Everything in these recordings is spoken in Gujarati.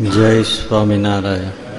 જય સ્વામિનારાયણ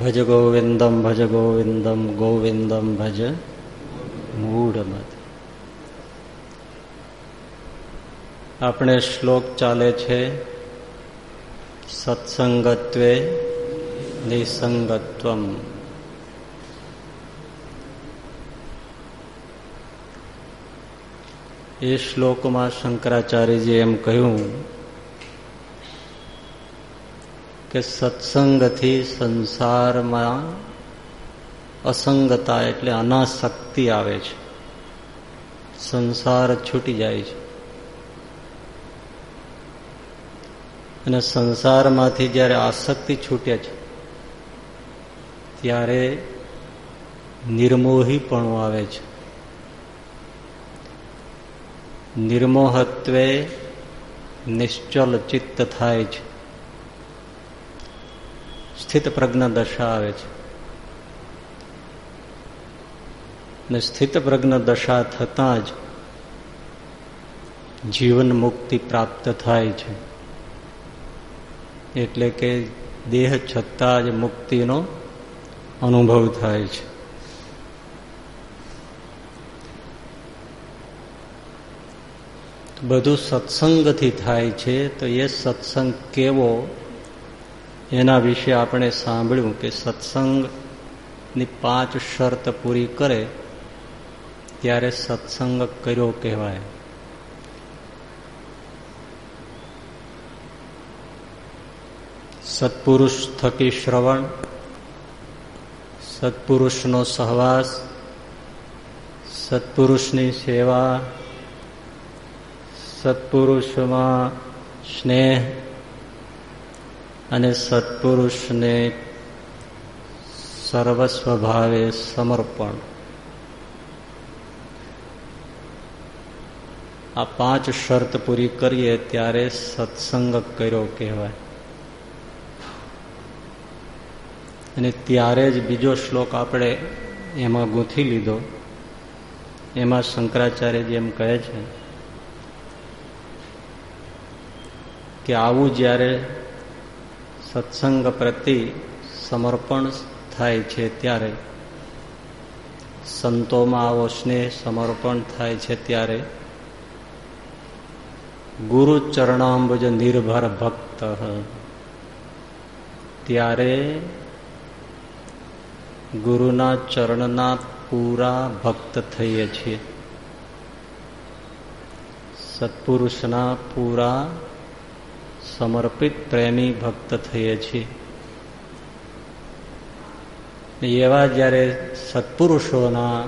ભજ ગોવિંદમ ભજ ગોવિંદમ ગોવિંદમ ભજ મૂઢમત આપણે શ્લોક ચાલે છે સત્સંગત્વે નિસંગત્વમ એ શ્લોકમાં શંકરાચાર્યજી એમ કહ્યું કે સત્સંગથી સંસારમાં અસંગતા એટલે અનાશક્તિ આવે છે. સંસાર છૂટી જાય છે. અને સંસારમાંથી જ્યારે આસક્તિ છૂટે છે, ત્યારે નિર્મોહીપણું આવે છે. નિર્મોહત્વે નિશ્ચલ ચિત્ત થાય છે. સ્થિત પ્રજ્ઞ દશા આવે છે. ને સ્થિત પ્રજ્ઞ દશા થતાં જ જીવન મુક્તિ પ્રાપ્ત થાય છે. એટલે કે દેહ છતાં જ મુક્તિનો અનુભવ થાય છે. બધું સત્સંગથી થાય છે, તો એ સત્સંગ કેવો એના વિશે આપણે સાંભળ્યું કે સત્સંગની પાંચ શરત પૂરી કરે ત્યારે સત્સંગ કર્યો કહેવાય. સત્પુરુષ થકી શ્રવણ, સત્પુરુષનો સહવાસ, સત્પુરુષની સેવા, સત્પુરુષમાં સ્નેહ અને સત્પુરુષને સર્વસ્વભાવે સમર્પણ. આ પાંચ શરત પૂરી કરીએ ત્યારે સત્સંગ કર્યો કહેવાય. અને ત્યારે જ બીજો શ્લોક આપણે એમાં ગૂંથી લીધો. એમાં શંકરાચાર્યજી એમ કહે છે કે આવું જ્યારે સત્સંગ પ્રતિ સમર્પણ થાય છે ત્યારે. સંતોમાં આવો સ્નેહ સમર્પણ થાય છે ત્યારે. ગુરુ ચરણાંબુજ નિર્ભર ભક્ત. ત્યારે ગુરુના ચરણના પૂરા ભક્ત થઈએ છીએ. સત્પુરુષના પૂરા સમર્પિત પ્રેમી ભક્ત થઈએ છીએ. એવા જ્યારે સત્પુરુષોના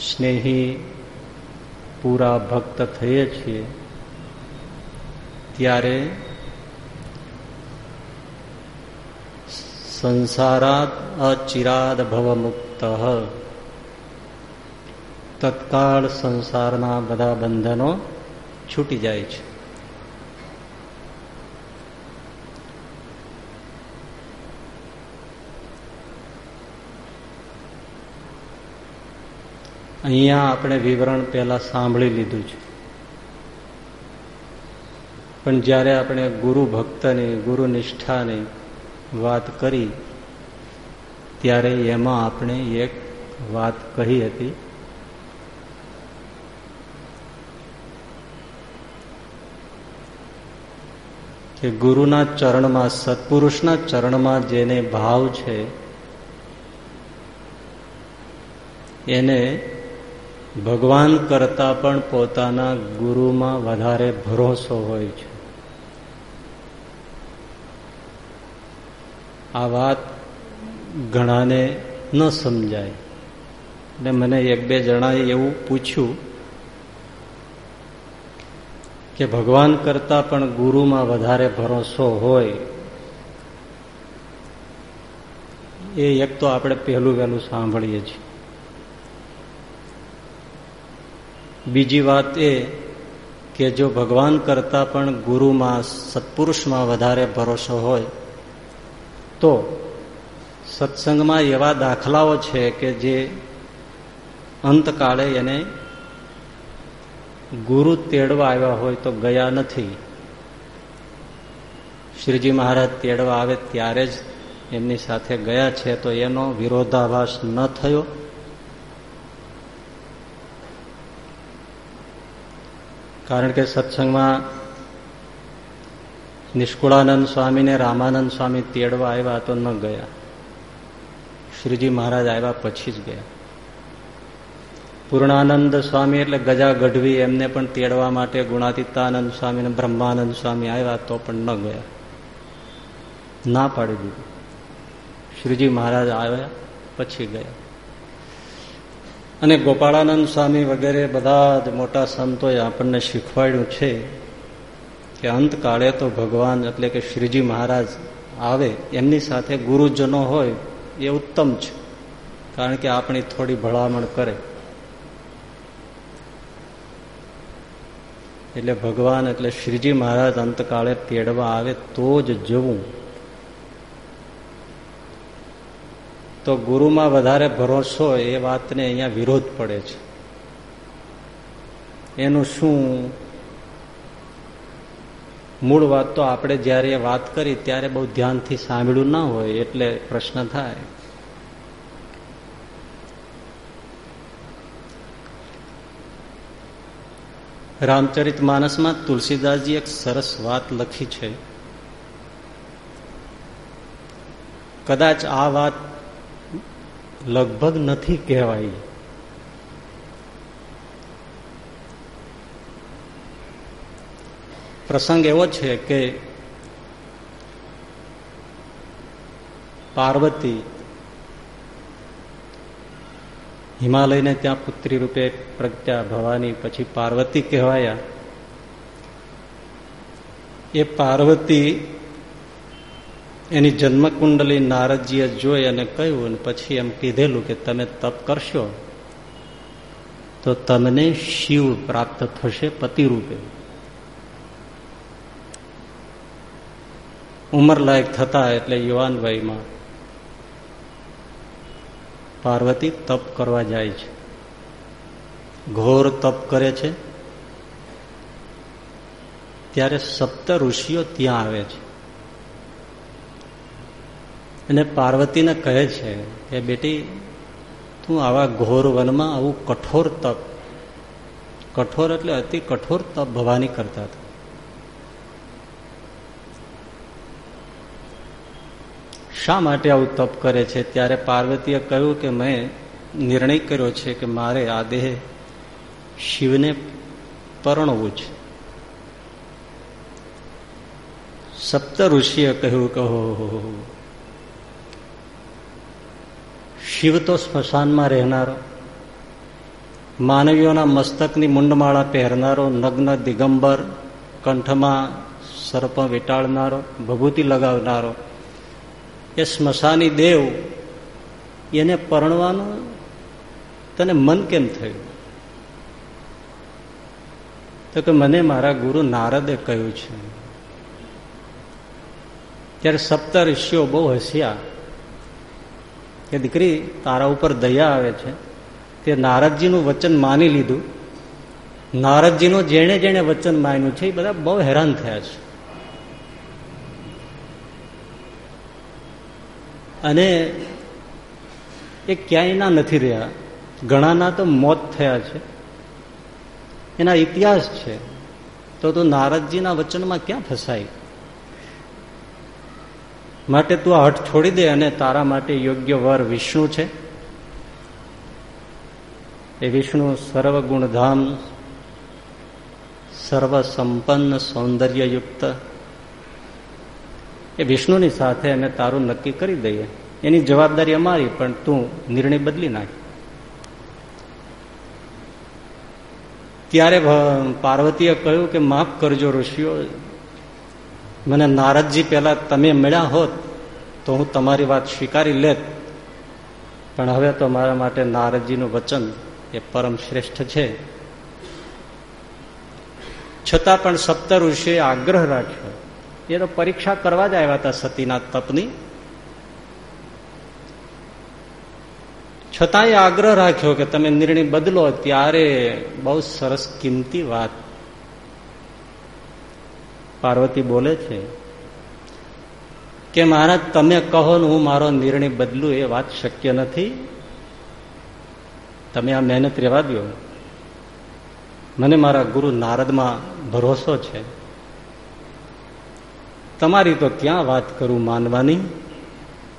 સ્નેહી પૂરા ભક્ત થઈએ છીએ, ત્યારે સંસારાત અચિરાદ ભવમુક્ત તત્કાળ સંસારના બધા બંધનો છૂટી જાય છે. અહીંયા આપણે વિવરણ પહેલા સાંભળી લીધું છે. પણ જ્યારે આપણે ગુરુ ભક્તની, ગુરુ નિષ્ઠાની વાત કરી, ત્યારે એમાં આપણે એક વાત કહી હતી. કે ગુરુના ચરણમાં, સત્પુરુષના ચરણમાં જેને ભાવ છે, એને ભગવાન કરતા પણ પોતાના ગુરુમાં વધારે ભરોસો હોય છે. આ વાત ઘણાને ન સમજાય. ને મને એક બે જણાએ એવું પૂછ્યું કે ભગવાન કરતા પણ ગુરુમાં વધારે ભરોસો હોય, એ એક તો આપણે પહેલું વહેલું સાંભળીએ છીએ. બીજી વાત એ કે જો ભગવાન કરતા પણ ગુરુમાં, સત્પુરુષમાં વધારે ભરોસો હોય, તો સત્સંગમાં એવા દાખલાઓ છે કે જે અંતકાળે એને ગુરુ તેડવા આવ્યા હોય તો ગયા નથી. શ્રીજી મહારાજ તેડવા આવે ત્યારે જ એમની સાથે ગયા છે, તો એનો વિરોધાભાસ ન થયો. કારણ કે સત્સંગમાં નિષ્કુળાનંદ સ્વામીને રામાનંદ સ્વામી તેડવા આવ્યા તો ન ગયા. શ્રીજી મહારાજ આવ્યા પછી જ ગયા. પૂર્ણાનંદ સ્વામી એટલે ગજા ગઢવી એમને પણ તેડવા માટે ગુણાતીતાનંદ સ્વામી અને બ્રહ્માનંદ સ્વામી આવ્યા તો પણ ન ગયા. ના પાડી દીધું. શ્રીજી મહારાજ આવ્યા પછી ગયા. અને ગોપાળાનંદ સ્વામી વગેરે બધા જ મોટા સંતોએ આપણને શીખવાડ્યું છે કે અંતકાળે તો ભગવાન એટલે કે શ્રીજી મહારાજ આવે, એમની સાથે ગુરુજનો હોય એ ઉત્તમ છે, કારણ કે આપણી થોડી ભલામણ કરે. એટલે ભગવાન એટલે શ્રીજી મહારાજ અંતકાળે તેડવા આવે તો જ જવું. તો ગુરુમાં વધારે ભરોસો એ વાતને અહીંયા વિરોધ પડે છે. એનું શું? મૂળ વાત તો આપણે જ્યારે વાત કરી ત્યારે બહુ ધ્યાનથી સાંભળ્યું ના હોય એટલે પ્રશ્ન થાય. રામચરિત માનસમાં તુલસીદાસજી એક સરસ વાત લખી છે. કદાચ આ વાત લગભગ નથી કહેવાય. પ્રસંગ એવો છે કે પાર્વતી હિમાલયને ત્યાં પુત્રી રૂપે પ્રજ્ઞા ભવાની પછી પાર્વતી કહેવાયા. એ પાર્વતી એની જન્મકુંડલી નારદજીએ જોઈ અને કહ્યું અને પછી એમ કીધેલું કે તમે તપ કરશો તો તમને શિવ પ્રાપ્ત થશે પતિ રૂપે ઉંમર લાયક થતા એટલે યુવાન વયમાં પાર્વતી તપ કરવા જાય છે. ઘોર તપ કરે છે. ત્યારે સપ્ત ઋષિઓ ત્યાં આવે છે. અને પાર્વતીને કહે છે કે, બેટી, તું આવા ઘોર વનમાં આવું કઠોર તપ. કઠોર એટલે અતિ કઠોર તપ ભવાની કરતા હતા. શા માટે આવું તપ કરે છે? ત્યારે પાર્વતીએ કહ્યું કે, મેં નિર્ણય કર્યો છે કે મારે આ દેહ શિવને પરણવું છે. સપ્ત ઋષિએ કહ્યું કહો શિવ તો સ્મશાનમાં રહેનારો. માનવીઓના મસ્તકની મુંડમાળા પહેરનારો, નગ્ન દિગંબર, કંઠમાં સર્પ વીટાળનારો, ભભૂતિ લગાવનારો. એ સ્મશાની દેવ એને પરણવાનું તને મન કેમ થયું? તો કે મને મારા ગુરુ નારદે કહ્યું છે. ત્યારે સપ્ત ઋષિઓ બહુ હસ્યા. કે દીકરી, તારા ઉપર દયા આવે છે. તે નારદજીનું વચન માની લીધું. નારદજીનું જેણે જેણે વચન માન્યું છે, એ બધા બહુ હેરાન થયા છે. અને એ ક્યાંયના નથી રહ્યા. ઘણાના તો મોત થયા છે. એના ઇતિહાસ છે. તો તું નારદજીના વચનમાં ક્યાં ફસાય? માટે તું આ હઠ છોડી દે અને તારા માટે યોગ્ય વર વિષ્ણુ છે. એ વિષ્ણુ સર્વગુણધામ સર્વ સંપન્ન સૌંદર્યયુક્ત. એ વિષ્ણુની સાથે અમે તારું નક્કી કરી દઈએ. એની જવાબદારી અમારી, પણ તું નિર્ણય બદલી નાખ. ત્યારે પાર્વતીએ કહ્યું કે માફ કરજો ઋષિઓ મને નારદજી પહેલા તમે મળ્યા હોત તો હું તમારી વાત સ્વીકારી લેત. પણ હવે તો મારા માટે નારદજીનું વચન એ પરમ શ્રેષ્ઠ છે. છતાં પણ સપ્ત ઋષિએ આગ્રહ રાખ્યો. એ તો પરીક્ષા કરવા જ આવ્યા હતા સતીના તપની. છતાંય આગ્રહ રાખ્યો કે તમે નિર્ણય બદલો, ત્યારે બહુ સરસ કિંમતી વાત પાર્વતી બોલે છે કે મહારાજ, તમે કહો ને હું મારો નિર્ણય બદલું એ વાત શક્ય નથી. તમે આ મહેનત રહેવા દો. મને મારા ગુરુ નારદમાં ભરોસો છે. તમારી તો ક્યાં વાત કરું માનવાની?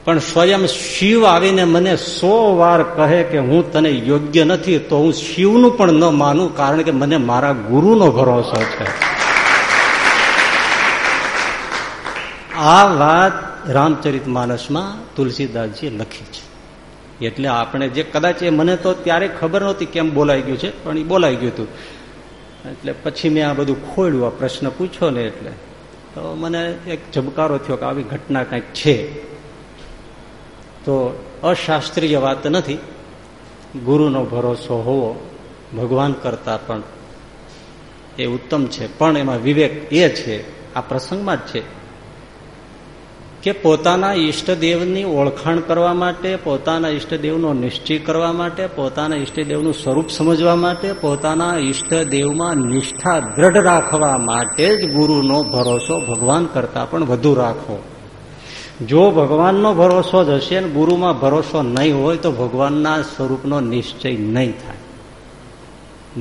પણ સ્વયં શિવ આવીને મને સો વાર કહે કે હું તને યોગ્ય નથી, તો હું શિવનું પણ ન માનું, કારણ કે મને મારા ગુરુનો ભરોસો છે. આ વાત રામચરિત માનસમાં તુલસીદાસજી લખી છે. એટલે આપણે જે કદાચ એ મને તો ત્યારે ખબર નહોતી કેમ બોલાઈ ગયું છે, પણ એ બોલાઈ ગયું હતું. એટલે પછી મેં આ બધું ખોલ્યું આ પ્રશ્ન પૂછ્યો ને એટલે. તો મને એક ઝબકારો થયો કે આવી ઘટના કંઈક છે. તો અશાસ્ત્રીય વાત નથી. ગુરુનો ભરોસો હોવો ભગવાન કરતા પણ એ ઉત્તમ છે. પણ એમાં વિવેક એ છે, આ પ્રસંગમાં જ છે. કે પોતાના ઈષ્ટદેવની ઓળખાણ કરવા માટે, પોતાના ઈષ્ટદેવનો નિશ્ચય કરવા માટે, પોતાના ઈષ્ટદેવનું સ્વરૂપ સમજવા માટે, પોતાના ઈષ્ટદેવમાં નિષ્ઠા દ્રઢ રાખવા માટે જ ગુરુનો ભરોસો ભગવાન કરતા પણ વધુ રાખવો. જો ભગવાનનો ભરોસો જ હશે ને ગુરુમાં ભરોસો નહીં હોય તો ભગવાનના સ્વરૂપનો નિશ્ચય નહીં થાય.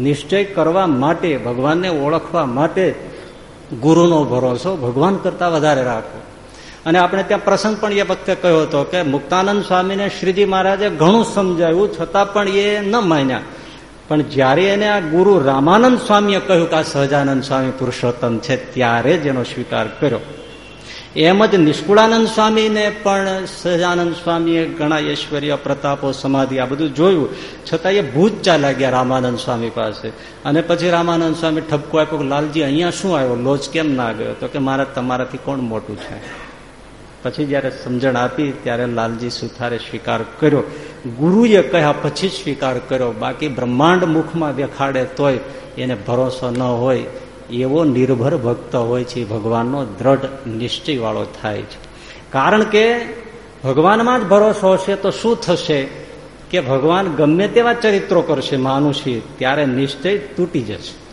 નિશ્ચય કરવા માટે, ભગવાનને ઓળખવા માટે ગુરુનો ભરોસો ભગવાન કરતા વધારે રાખવો. અને આપણે ત્યાં પ્રસંગ પણ એ વખતે કહ્યો હતો કે મુક્તાનંદ સ્વામીને શ્રીજી મહારાજે ઘણું સમજાવ્યું, છતાં પણ એ ન માન્યા. પણ જ્યારે એને આ ગુરુ રામાનંદ સ્વામીએ કહ્યું કે આ સહજાનંદ સ્વામી પુરુષોત્તમ છે, ત્યારે જ એનો સ્વીકાર કર્યો. એમ જ નિષ્કુળાનંદ સ્વામીને પણ સહજાનંદ સ્વામીએ ઘણા ઐશ્વર્ય, પ્રતાપો, સમાધિ આ બધું જોયું. છતાં એ ભૂત ચાલ્યા ગયા રામાનંદ સ્વામી પાસે. અને પછી રામાનંદ સ્વામી ઠપકો આપ્યો લાલજી, અહીંયા શું આવ્યો? લોજ કેમ ના ગયો? તો કે મારા તમારાથી કોણ મોટું છે? પછી જયારે સમજણ આપી ત્યારે લાલજી સુથારે સ્વીકાર કર્યો. ગુરુએ કહ્યા, પછી સ્વીકાર કર્યો. બાકી બ્રહ્માંડ મુખમાં દેખાડે તોય એને ભરોસો ન હોય. એવો નિર્ભર ભક્ત હોય છે. ભગવાનનો દ્રઢ નિશ્ચયવાળો થાય છે. કારણ કે ભગવાનમાં જ ભરોસો હશે તો શું થશે? કે ભગવાન ગમે તેવા ચરિત્રો કરશે માનુષી, ત્યારે નિશ્ચય તૂટી જશે.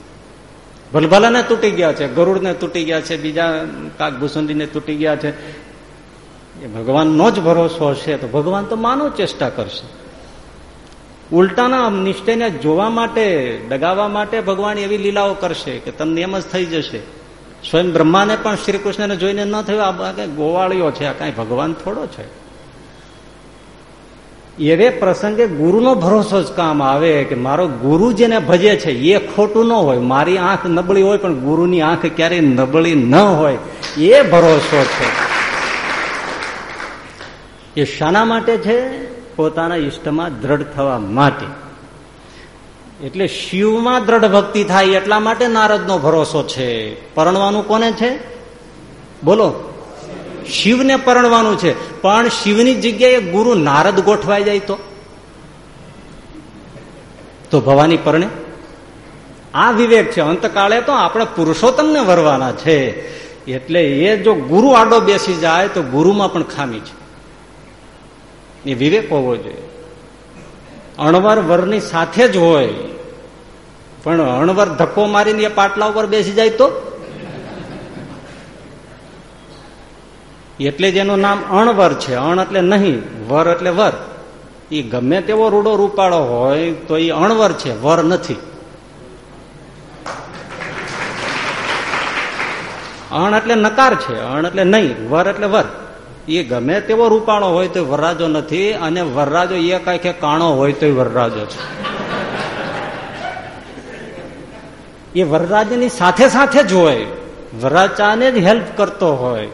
ભલભલાને તૂટી ગયા છે, ગરુડને તૂટી ગયા છે, બીજા કાકભૂષણજીને તૂટી ગયા છે. એ ભગવાનનો જ ભરોસો હશે તો ભગવાન તો માનવ ચેષ્ટા કરશે. ઉલટાના નિશ્ચયને જોવા માટે, ડગાવવા માટે ભગવાન એવી લીલાઓ કરશે કે તમને એમ જ થઈ જશે. સ્વયં બ્રહ્માને પણ શ્રી કૃષ્ણને જોઈને ન થયું, આ કઈ ગોવાળીઓ છે, આ કઈ ભગવાન થોડો છે. એવે પ્રસંગે ગુરુનો ભરોસો જ કામ આવે કે મારો ગુરુ જેને ભજે છે, એ ખોટું ન હોય, મારી આંખ નબળી હોય પણ ગુરુની આંખ ક્યારેય નબળી ન હોય, એ ભરોસો છે. એ શાના માટે છે? પોતાના ઈષ્ટમાં દ્રઢ થવા માટે. એટલે શિવમાં દ્રઢ ભક્તિ થાય એટલા માટે નારદનો ભરોસો છે. પરણવાનું કોને છે? બોલો. શિવને પરણવાનું છે. પણ શિવની જગ્યાએ ગુરુ નારદ ગોઠવાઈ જાય તો? તો ભવાની પરણે? આ વિવેક છે. અંતકાળે તો આપણે પુરુષોત્તમને વરવાના છે. એટલે એ જો ગુરુ આડો બેસી જાય તો ગુરુમાં પણ ખામી છે. એ વિવેક હોવો જોઈએ. અણવર વરની સાથે જ હોય. પણ અણવર ધક્કો મારીને એ પાટલા ઉપર બેસી જાય તો? એટલે જ એનું નામ અણવર છે. અણ એટલે નહીં, વર એટલે વર. એ ગમે તેવો રૂડો રૂપાળો હોય તો એ અણવર છે, વર નથી. અણ એટલે નકાર છે. અણ એટલે નહીં, વર એટલે વર. એ ગમે તેવો રૂપાણો હોય તો વરરાજો નથી, અને વરરાજો એ કઈ કાણો હોય તો વરરાજો છે. એ વરરાજની સાથે સાથે જ હોય. વરરાજાને જ હેલ્પ કરતો હોય.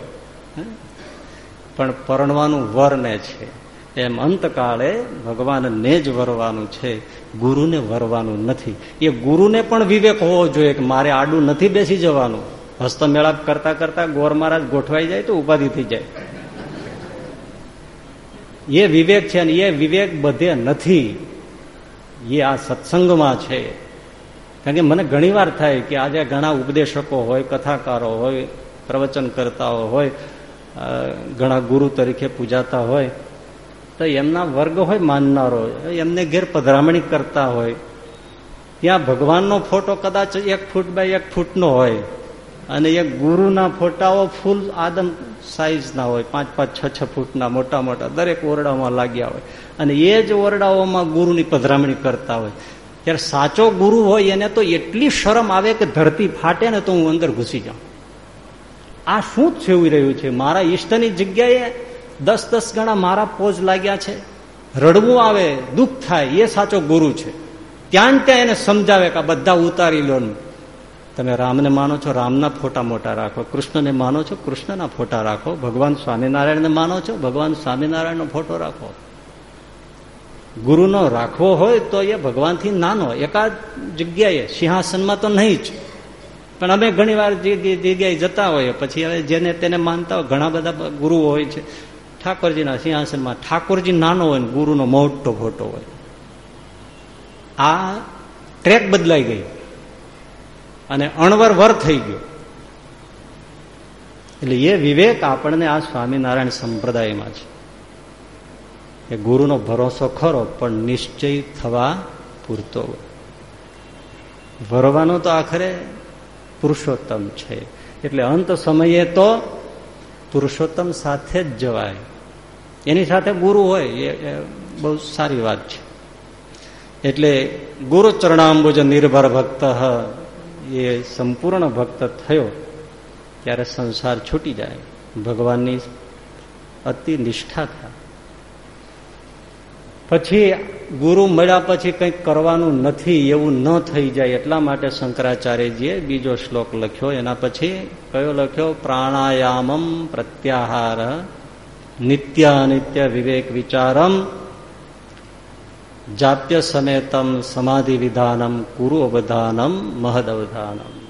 પણ પરણવાનું વરને છે. એમ અંતકાળે ભગવાનને જ વરવાનું છે. ગુરુને વરવાનું નથી. એ ગુરુને પણ વિવેક હોવો જોઈએ કે મારે આડું નથી બેસી જવાનું. હસ્તમેળાપ કરતા કરતા ગોર મહારાજ ગોઠવાઈ જાય તો ઉપાધિ થઈ જાય. એ વિવેક છે અને એ વિવેક બધે નથી. એ આ સત્સંગમાં છે. કારણ કે મને ઘણીવાર થાય કે આજે ઘણા ઉપદેશકો હોય, કથાકારો હોય, પ્રવચન કરતાઓ હોય ઘણા ગુરુ તરીકે પૂજાતા હોય, તો એમના વર્ગ હોય માનનારો, એમને ઘેર પધરામણી કરતા હોય. ત્યાં ભગવાનનો ફોટો કદાચ એક ફૂટ બાય એક ફૂટનો હોય અને એ ગુરુના ફોટાઓ ફૂલ આદમ સાઈઝના હોય, પાંચ પાંચ, છ છ ફૂટના મોટા મોટા, દરેક ઓરડામાં લાગ્યા હોય. અને એ જ ઓરડાઓમાં ગુરુની પધરામણી કરતા હોય. ત્યારે સાચો ગુરુ હોય એને તો એટલી શરમ આવે કે ધરતી ફાટે ને તો હું અંદર ઘૂસી જાઉં. આ શું થયું રહ્યું છે? મારા ઈષ્ટની જગ્યાએ દસ દસ ગણા મારા પોજ લાગ્યા છે. રડવું આવે, દુઃખ થાય, એ સાચો ગુરુ છે. ત્યાં ત્યાં એને સમજાવે કે બધા ઉતારી લો તમે રામને માનો છો, રામના ફોટા મોટા રાખો, કૃષ્ણને માનો છો, કૃષ્ણના ફોટા રાખો, ભગવાન સ્વામિનારાયણને માનો છો, ભગવાન સ્વામિનારાયણનો ફોટો રાખો. ગુરુનો રાખવો હોય તો એ ભગવાનથી નાનો, એકાદ જગ્યાએ, સિંહાસનમાં તો નહીં જ. પણ અમે ઘણી વાર જગ્યાએ જતા હોઈએ, પછી હવે જેને તેને માનતા હોય, ઘણા બધા ગુરુઓ હોય છે. ઠાકોરજીના સિંહાસનમાં ઠાકોરજી નાનો હોય ને ગુરુનો મોટો ફોટો હોય. આ ટ્રેક બદલાઈ ગઈ. અને અણવર વર થઈ ગયો. એટલે એ વિવેક આપણને આ સ્વામિનારાયણ સંપ્રદાયમાં છે. એ ગુરુનો ભરોસો ખરો, પણ નિશ્ચય થવા પૂરતો ભરવાનો તો આખરે પુરુષોત્તમ છે. એટલે અંત સમયે તો પુરુષોત્તમ સાથે જ જવાય. એની સાથે ગુરુ હોય એ બહુ સારી વાત છે. એટલે ગુરુ ચરણાંબુજ નિર્ભર ભક્ત એ સંપૂર્ણ ભક્ત થયો, ત્યારે સંસાર છૂટી જાય. ભગવાનની અતિ નિષ્ઠા થાય. પછી ગુરુ મળ્યા પછી કંઈક કરવાનું નથી, એવું ન થઈ જાય, એટલા માટે શંકરાચાર્યજીએ બીજો શ્લોક લખ્યો. એના પછી કયો લખ્યો? પ્રાણાયામમ પ્રત્યાહાર, નિત્યાનિત્ય વિવેક વિચારમ જાપ્ય સમેતમ સમાધિ વિધાનમ ગુરુ અવધાનમ મહદ અવધાનમ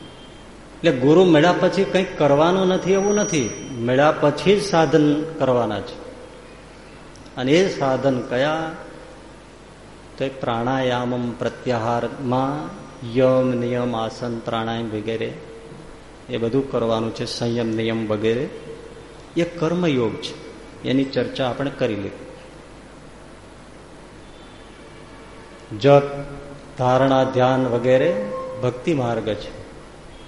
એટલે ગુરુ મળ્યા પછી કંઈક કરવાનું નથી એવું નથી. મળ્યા પછી જ સાધન કરવાના છે. અને એ સાધન કયા? તો એ પ્રાણાયામમ પ્રત્યાહારમાં યમ નિયમ આસન પ્રાણાયામ વગેરે. એ બધું કરવાનું છે, સંયમ નિયમ વગેરે. એ કર્મયોગ છે. એની ચર્ચા આપણે કરી લીધી. જપ ધારણા, ધ્યાન વગેરે ભક્તિ માર્ગ છે.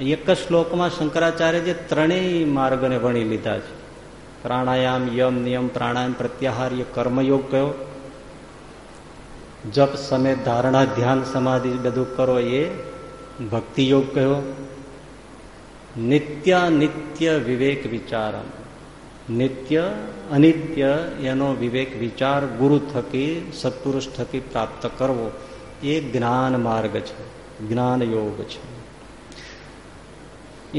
એક જ શ્લોકમાં શંકરાચાર્યજી ત્રણેય માર્ગને વણી લીધા છે. પ્રાણાયામ, યમ, નિયમ, પ્રાણાયામ પ્રત્યાહાર એ કર્મયોગ કયો? જપ, સમે, ધારણા, ધ્યાન, સમાધિ બધું કરો એ ભક્તિયોગ કયો? નિત્ય નિત્ય વિવેક વિચારમ. નિત્ય અનિત્ય એનો વિવેક વિચાર ગુરુ થકી સત્પુરુષ થકી પ્રાપ્ત કરવો એ જ્ઞાન માર્ગ છે, જ્ઞાન યોગ છે.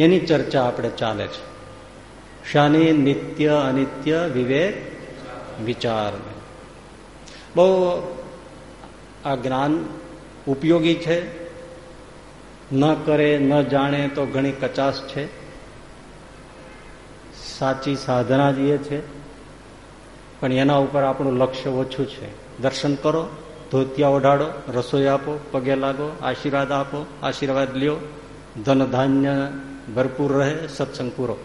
એની ચર્ચા આપણે ચાલે છે. શાની નિત્ય અનિત્ય વિવેક વિચાર. બહુ આ જ્ઞાન ઉપયોગી છે. ન કરે, ન જાણે તો ઘણી કચાશ છે. સાચી સાધના જ છે. પણ એના ઉપર આપણું લક્ષ્ય ઓછું છે. દર્શન કરો, ધોતિયા ઓઢાડો, રસોઈ આપો, પગે લાગો, આશીર્વાદ આપો, આશીર્વાદ લ્યો. ધન ધાન્ય ભરપૂર રહે, સત્સંગ પૂરો.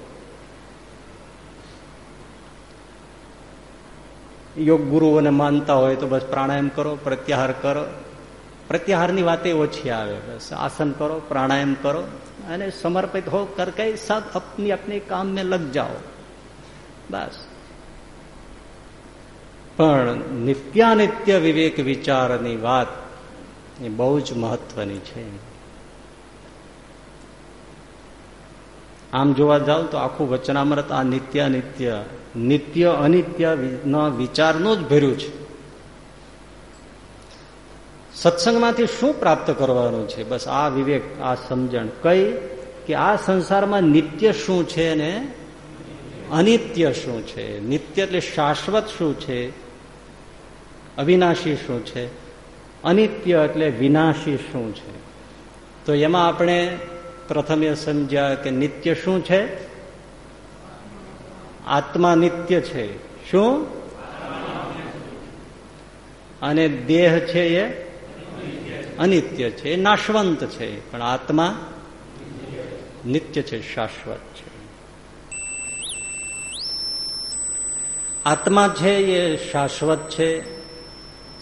યોગ ગુરુઓને માનતા હોય તો બસ પ્રાણાયામ કરો, પ્રત્યાહાર કરો. પ્રત્યાહારની વાતે ઓછી આવે, બસ આસન કરો, પ્રાણાયામ કરો અને સમર્પિત હો કર કઈ સબ અપની અપને કામ મેં લગ જાઓ. બસ. પણ નિત્યાનિત્ય વિવેક વિચારની વાત એ બહુ જ મહત્વની છે. આમ જોવા જાવ તો આખું વચનામૃત આ નિત્ય નિત્ય નિત્ય અનિત્ય ના વિચારનું જ ભર્યું છે. સત્સંગમાંથી શું પ્રાપ્ત કરવાનું છે? બસ આ વિવેક, આ સમજણ. કઈ કે આ સંસારમાં નિત્ય શું છે અને અનિત્ય શું છે? નિત્ય એટલે શાશ્વત શું છે? અવિનાશી શું છે? અનિત્ય એટલે વિનાશી શું છે? તો એમાં આપણે પ્રથમ સમજ્યા કે નિત્ય શું છે? આત્મા નિત્ય છે. શું? અને દેહ છે એ અનિત્ય છે. એ નાશવંત છે. પણ આત્મા નિત્ય છે, શાશ્વત છે. આત્મા છે એ શાશ્વત છે.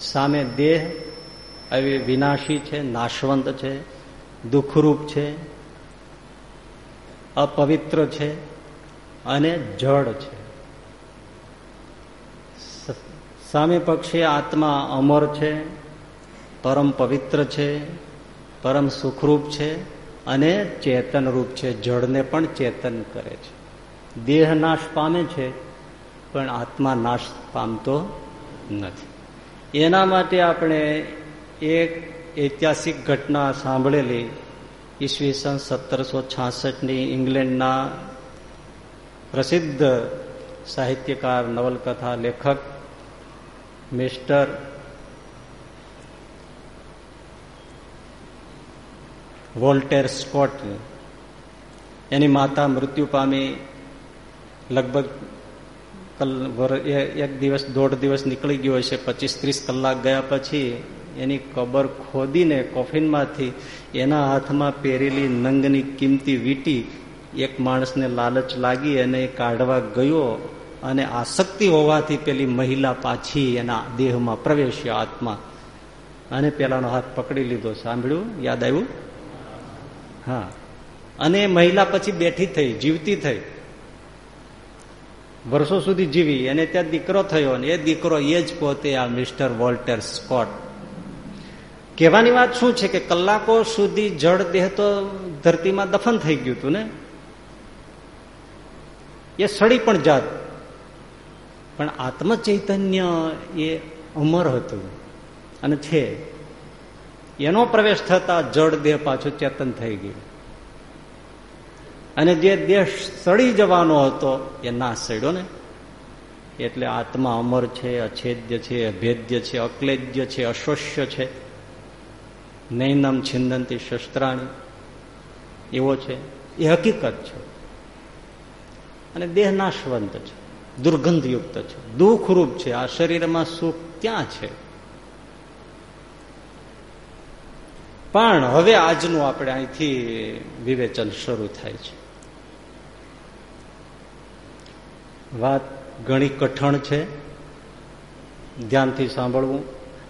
સામે દેહ આવી વિનાશી છે, નાશવંત છે, દુઃખરૂપ છે, અપવિત્ર છે અને જળ છે. સામે પક્ષે આત્મા અમર છે, પરમ પવિત્ર છે, પરમ સુખરૂપ છે અને ચેતનરૂપ છે. જળને પણ ચેતન કરે છે. દેહ નાશ પામે છે, પણ આત્મા નાશ પામતો નથી. એના માટે આપણે એક ઐતિહાસિક ઘટના સાંભળેલી. ઈસવીસન સત્તરસો છાસઠની ઇંગ્લેન્ડના પ્રસિદ્ધ સાહિત્યકાર, નવલકથા લેખક, મિસ્ટર વોલ્ટેર સ્કોટ. એની માતા મૃત્યુ પામી લગભગ એક દિવસ, દોઢ દિવસ નીકળી ગયો હશે. પચીસ ત્રીસ કલાક ગયા પછી એની કબર ખોદીને કોફિનમાંથી એના હાથમાં પહેરેલી નંગની કિંમતી વીટી એક માણસને લાલચ લાગી અને કાઢવા ગયો અને આસક્તિ હોવાથી પેલી મહિલા પાછી એના દેહમાં પ્રવેશ્યો આત્મા. અને પેલાનો હાથ પકડી લીધો. સાંભળ્યું? યાદ આવ્યું? હા. અને મહિલા પછી બેઠી થઈ, જીવતી થઈ. વર્ષો સુધી જીવી અને ત્યાં દીકરો થયો અને એ દીકરો એ જ પોતે આ મિસ્ટર વોલ્ટર સ્કોટ. કહેવાની વાત શું છે કે કલાકો સુધી જળ દેહ તો ધરતીમાં દફન થઈ ગયું હતું ને? એ સડી પણ જાત. પણ આત્મચૈતન્ય એ અમર હતું. અને છે. એનો પ્રવેશ થતા જળ દેહ પાછું ચેતન થઈ ગયું. અને જે દેહ સડી જવાનો હતો, એ ના સડ્યો ને. એટલે આત્મા અમર છે, અછેદ્ય છે, અભેદ્ય છે, અક્લેદ્ય છે, અશોષ્ય છે. નૈનમ છિંદંતી શસ્ત્રાણી. એવો છે. એ હકીકત છે. અને દેહ નાશવંત છે. દુર્ગંધયુક્ત છે. દુઃખરૂપ છે. આ શરીરમાં સુખ ક્યાં છે? પણ હવે આજનું આપણે અહીંથી વિવેચન શરૂ થાય છે. વાત ઘણી કઠણ છે. ધ્યાનથી સાંભળવું.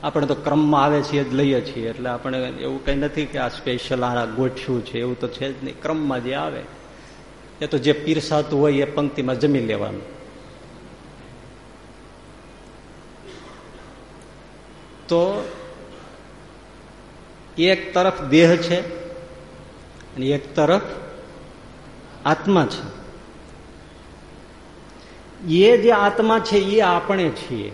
આપણે તો ક્રમમાં આવે છીએ જ લઈએ છીએ, એટલે આપણે એવું કંઈ નથી કે આ સ્પેશિયલ આ ગોઠવું છે, એવું તો છે જ નહીં. ક્રમમાં જે આવે, એ તો જે પીરસાતું હોય એ પંક્તિમાં જમી લેવાનું. તો એક તરફ દેહ છે અને એક તરફ આત્મા છે. એ જે આત્મા છે, એ આપણે છીએ.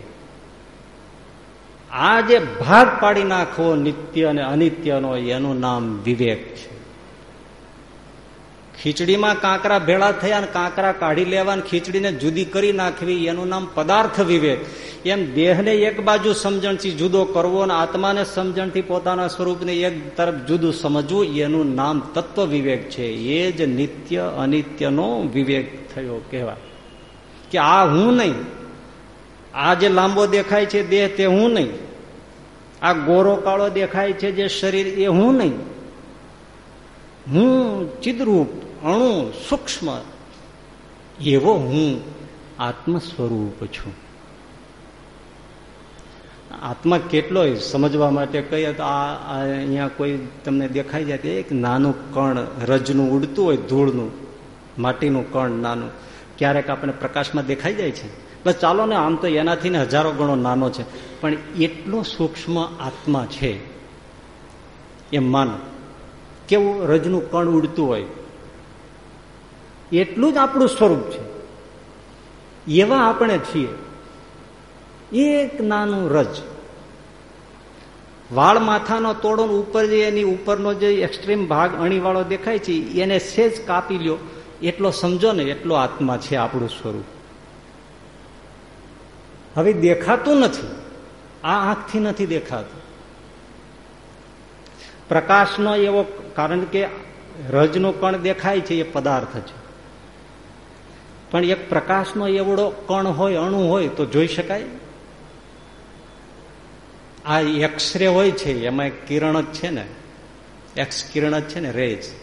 આ જે ભાગ પાડી નાખવો નિત્ય અને અનિત્યનો, એનું નામ વિવેક છે. ખીચડીમાં કાંકરા ભેળા થયા અને કાંકરા કાઢી લેવા ખીચડીને જુદી કરી નાખવી, એનું નામ પદાર્થ વિવેક. એમ દેહને એક બાજુ સમજણથી જુદો કરવો અને આત્માને સમજણથી પોતાના સ્વરૂપને એક તરફ જુદું સમજવું, એનું નામ તત્વ વિવેક છે. એ જ નિત્ય અનિત્યનો વિવેક થયો કહેવાય. કે આ હું નહીં. આ જે લાંબો દેખાય છે દેહ તે હું નહીં. આ ગોરો કાળો દેખાય છે જે શરીર એ હું નહીં. હું ચિદ્રૂપ, અણુ, સૂક્ષ્મ, એવો હું આત્મ સ્વરૂપ છું. આત્મા કેટલો સમજવા માટે કહીએ તો આ અહીંયા કોઈ તમને દેખાઈ જાય એક નાનું કણ રજનું ઉડતું હોય ધૂળનું, માટીનું કણ નાનું. ક્યારેક આપણે પ્રકાશમાં દેખાઈ જાય છે. બસ ચાલો ને આમ તો એનાથી ને હજારો ગણો નાનો છે. પણ એટલો સૂક્ષ્મ આત્મા છે. એમ માનો. કેવું રજનું કણ ઉડતું હોય. એટલું જ આપણું સ્વરૂપ છે. એવા આપણે છીએ. એક નાનું રજ. વાળ માથાનો તોડો ઉપર જે એની ઉપરનો જે એક્સ્ટ્રીમ ભાગ અણીવાળો દેખાય છે, એને સેજ કાપી લ્યો. એટલો સમજો ને એટલો આત્મા છે આપણું સ્વરૂપ. હવે દેખાતું નથી. આ આંખથી નથી દેખાતું. પ્રકાશનો એવો, કારણ કે રજનો કણ દેખાય છે એ પદાર્થ છે. પણ એક પ્રકાશનો એવડો કણ હોય, અણુ હોય, તો જોઈ શકાય? આ એક્સરે હોય છે, એમાં એક કિરણ જ છે ને. એક્સ કિરણ જ છે ને રેજ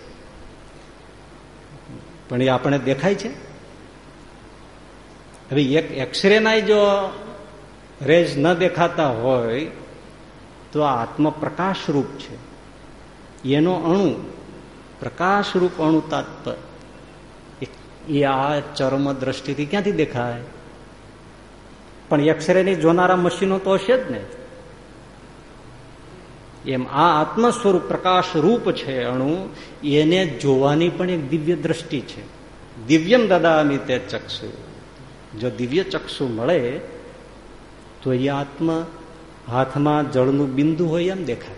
પણ એ આપણે દેખાય છે. હવે એક એક્સરે ના જો રેજ ન દેખાતા હોય, તો આ આત્મપ્રકાશરૂપ છે. એનો અણુ, પ્રકાશરૂપ અણુ તાત્પર એ આ ચર્મ દ્રષ્ટિથી ક્યાંથી દેખાય? પણ એક્સરે ની જોનારા મશીનો તો હશે જ ને. એમ આ આત્મ સ્વરૂપ પ્રકાશ રૂપ છે અણુ, એને જોવાની પણ એક દિવ્ય દ્રષ્ટિ છે. દિવ્યમ દદામી તે ચક્ષુ. જો દિવ્ય ચક્ષુ મળે, તો એ આત્મા હાથમાં જળનું બિંદુ હોય એમ દેખાય.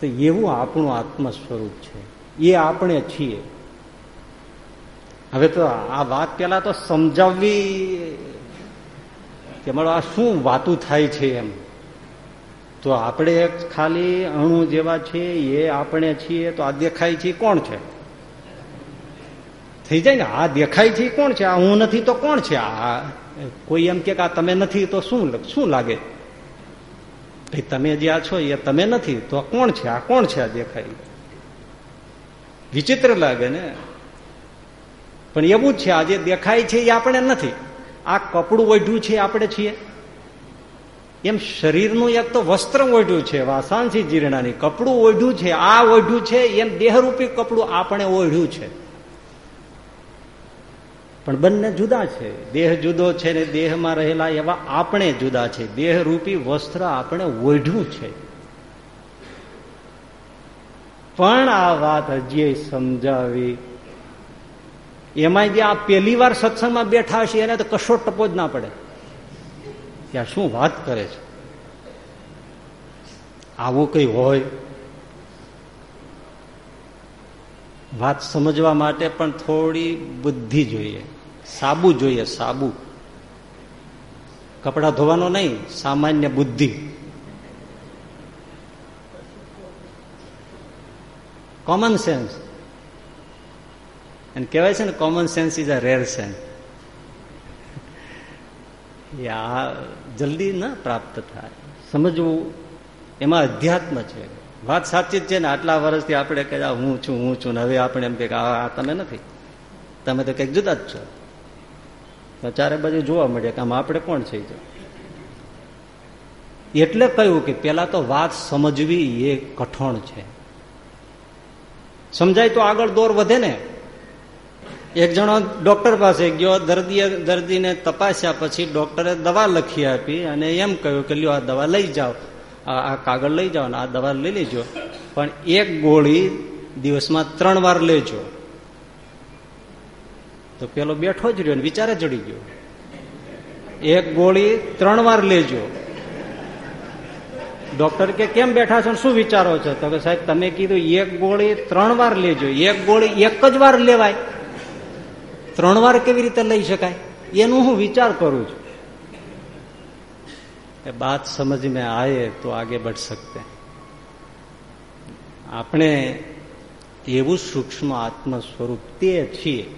તો એવું આપણું આત્મ સ્વરૂપ છે. એ આપણે છીએ. હવે તો આ વાત પેલા તો સમજાવવી કે મારો આ શું વાતું થાય છે એમ? તો આપણે ખાલી અણુ જેવા છે એ આપણે છીએ, તો આ દેખાય છે કોણ છે? થઈ જાય ને, આ દેખાય છે કોણ છે? આ હું નથી તો કોણ છે? આ કોઈ એમ કે આ તમે નથી, તો શું શું લાગે? ભાઈ, તમે જે આ છો, એ તમે નથી, તો કોણ છે? આ કોણ છે આ દેખાય? વિચિત્ર લાગે ને? પણ એવું જ છે, આ જે દેખાય છે એ આપણે નથી. આ કપડું ઓઢ્યું છે આપણે છીએ. એમ શરીરનું એક તો વસ્ત્ર ઓઢ્યું છે વાસાંસી જીર્ણાની કપડું ઓઢ્યું છે, આ ઓઢ્યું છે, એમ દેહરૂપી કપડું આપણે ઓઢ્યું છે. પણ બંને જુદા છે. દેહ જુદો છે ને દેહમાં રહેલા એવા આપણે જુદા છે. દેહરૂપી વસ્ત્ર આપણે ઓઢ્યું છે. પણ આ વાત હજી સમજાવી. એમાં જે આ પહેલી વાર સત્સંગમાં બેઠા હશે એને તો કશો ટપો જ ના પડે. ત્યાં શું વાત કરે છે? આવું કઈ હોય? વાત સમજવા માટે પણ થોડી બુદ્ધિ જોઈએ. સાબુ જોઈએ, સાબુ. કપડા ધોવાનો નહીં, સામાન્ય બુદ્ધિ. કોમન સેન્સ અને કહેવાય છે ને common sense is a rare sense આ જલ્દી ના પ્રાપ્ત થાય. સમજવું એમાં અધ્યાત્મ છે. વાત સાચી જ છે ને આટલા વર્ષથી આપણે કહે હું છું હું છું ને હવે આપણે એમ કે, આ તમે નથી. તમે તો કંઈક જુદા જ છો. ચારે બાજુ જોવા મળે કે આમ આપણે કોણ છે એટલે કહ્યું કે પેલા તો વાત સમજવી એ કઠોણ છે. સમજાય તો આગળ દોર વધે ને. એક જણો ડોક્ટર પાસે ગયો, દર્દીએ, દર્દીને તપાસ્યા પછી ડોક્ટરે દવા લખી આપી અને એમ કહ્યું કે લ્યો આ દવા લઈ જાઓ. આ કાગળ લઈ જાઓ આ દવા લઈ લેજો. પણ એક ગોળી દિવસમાં ત્રણ વાર લેજો. તો પેલો બેઠો જ રહ્યો વિચારે ચડી ગયો. એક ગોળી ત્રણ વાર લેજો. ડોક્ટર કે કેમ બેઠા છો શું વિચારો છો? તો કે સાહેબ, તમે કીધું એક ગોળી ત્રણ વાર લેજો. એક ગોળી એક જ વાર લેવાય. ત્રણ વાર કેવી રીતે લઈ શકાય? એનું હું વિચાર કરું છું. એ બાત સમજ મેં આવે તો આગે બઢ શકતે. આપણે એવું સૂક્ષ્મ આત્મ સ્વરૂપ તે છીએ.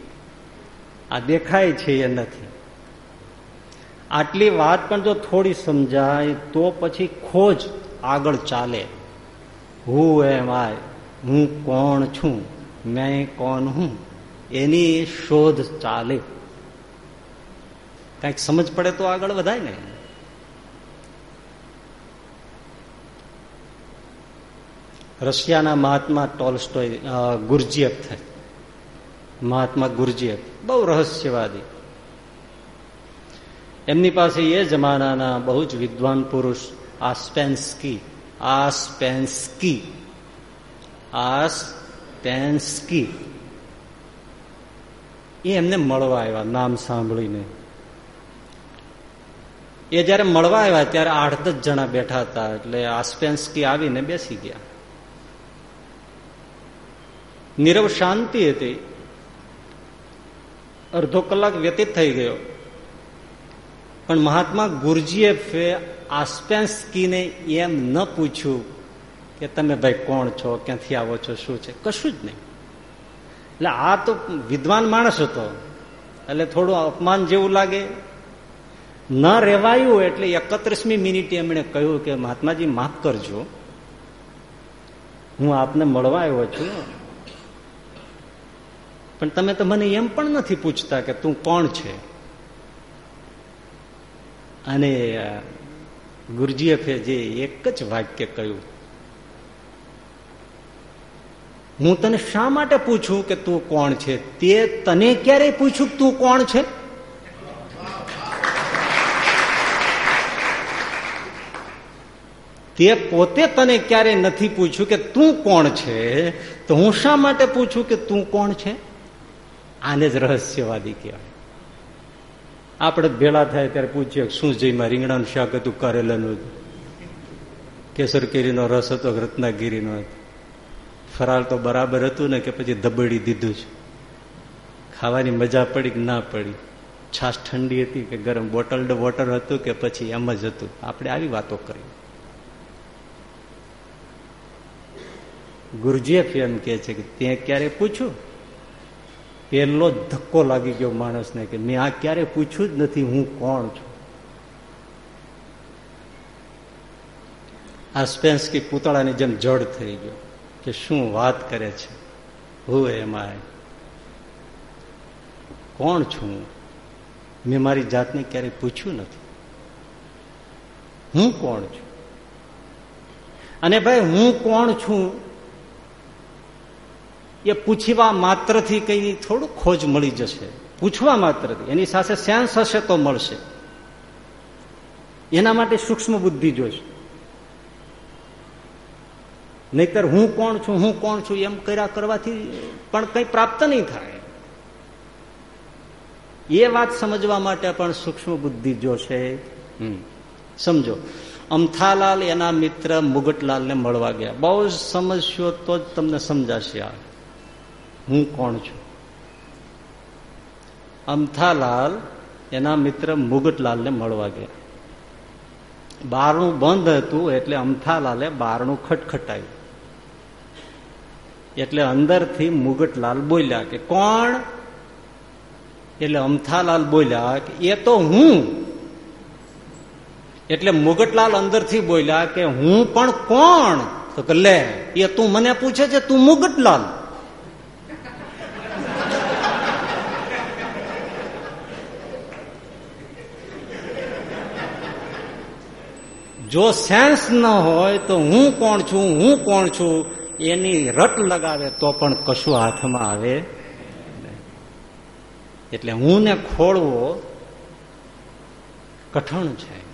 આ દેખાય છે એ નથી. આટલી વાત પણ જો થોડી સમજાય, તો પછી ખોજ આગળ ચાલે. હું એમ આય હું કોણ છું? મેં કોણ હું? એની શોધ ચાલે. કંઈક સમજ પડે તો આગળ વધાય ને. રશિયાના મહાત્મા ટોલસ્ટોય ગુરજીએફ થાય. મહાત્મા ગુરજીએફ બહુ રહસ્યવાદી. એમની પાસે એ જમાનાના બહુ જ વિદ્વાન પુરુષ આસ્પેન્સ્કી આસ્પેન્સ્કી આસ્પેન્સ્કી. એ એમને મળવા આવ્યા, નામ સાંભળીને. એ જયારે મળવા આવ્યા, ત્યારે આઠ દસ જણા બેઠા હતા, એટલે આસ્પેન્સકી આવીને બેસી ગયા. નીરવ શાંતિ હતી. અડધો કલાક વ્યતીત થઈ ગયો. પણ મહાત્મા ગુરજીએફે આસ્પેન્સકીને એમ ન પૂછ્યું કે તમે ભાઈ કોણ છો, ક્યાંથી આવો છો, શું છે? કશું જ નહીં. એટલે આ તો વિદ્વાન માણસ હતો. એટલે થોડું અપમાન જેવું લાગે. ન રેવાયું એટલે એકત્રીસમી મિનિટે એમણે કહ્યું કે, મહાત્માજી, માફ કરજો. હું આપને મળવા આવ્યો છું. પણ તમે તો મને એમ પણ નથી પૂછતા કે તું કોણ છે. અને ગુરુજીએ જે એક જ વાક્ય કહ્યું હું તને શા માટે પૂછું કે તું કોણ છે? તે તને ક્યારેય પૂછ્યું તું કોણ છે? તે પોતે તને ક્યારે નથી પૂછ્યું કે તું કોણ છે? તો હું શા માટે પૂછું કે તું કોણ છે? આને જ રહસ્યવાદી કહેવાય. આપણે ભેળા થાય ત્યારે પૂછીએ શું જઈમાં રીંગણાનું શાક હતું, કારેલાનું કેસર કેરીનો રસ હતો રત્નાગીરીનો હતો? ફરાળ તો બરાબર હતું ને કે પછી દબડી દીધું છે. ખાવાની મજા પડી કે ના પડી? છાશ ઠંડી હતી કે ગરમ? બોટલ્ડ વોટર હતું કે પછી એમ જ હતું? આપણે આવી વાતો કરી. ગુરુજીએફ એમ કે છે કે તે ક્યારે પૂછ્યું પહેલો ધક્કો લાગી ગયો માણસને કે મેં આ ક્યારે પૂછ્યું જ નથી, હું કોણ છું? આ સ્પેન્સકી પૂતળાની જેમ જડ થઈ ગયો. કે શું વાત કરે છે? હું એમાં કોણ છું? મેં મારી જાતને ક્યારેય પૂછ્યું નથી. હું કોણ છું? અને ભાઈ, હું કોણ છું? એ પૂછવા માત્રથી કઈ થોડું ખોજ મળી જશે. પૂછવા માત્રથી. એની સાથે સેન્સ હશે તો મળશે. એના માટે સૂક્ષ્મ બુદ્ધિ જોઈશે. નહીતર હું કોણ છું, હું કોણ છું એમ કર્યા કરવાથી પણ કઈ પ્રાપ્ત નહીં થાય. એ વાત સમજવા માટે પણ સૂક્ષ્મ બુદ્ધિ જોશે સમજો. અમથાલાલ એના મિત્ર મુગટલાલને મળવા ગયા. બહુ સમજશો તો જ તમને સમજાશે આ. હું કોણ છું? અમથાલાલ એના મિત્ર મુગટલાલને મળવા ગયા. બારણું બંધ હતું એટલે અમથાલાલે બારણું ખટખટાયું. એટલે અંદરથી મુગટલાલ બોલ્યા કે, કોણ? એટલે અમથાલાલ બોલ્યા કે, એ તો હું. એટલે મુગટલાલ અંદરથી બોલ્યા કે, હું પણ કોણ? તો કે, લે, એ તું મને પૂછે છે, તું મુગટલાલ. જો સેન્સ ન હોય તો હું કોણ છું, હું કોણ છું? એની રટ લગાવે તો પણ કશું હાથમાં આવે એટલે હું ને ખોળવો કઠણ છે.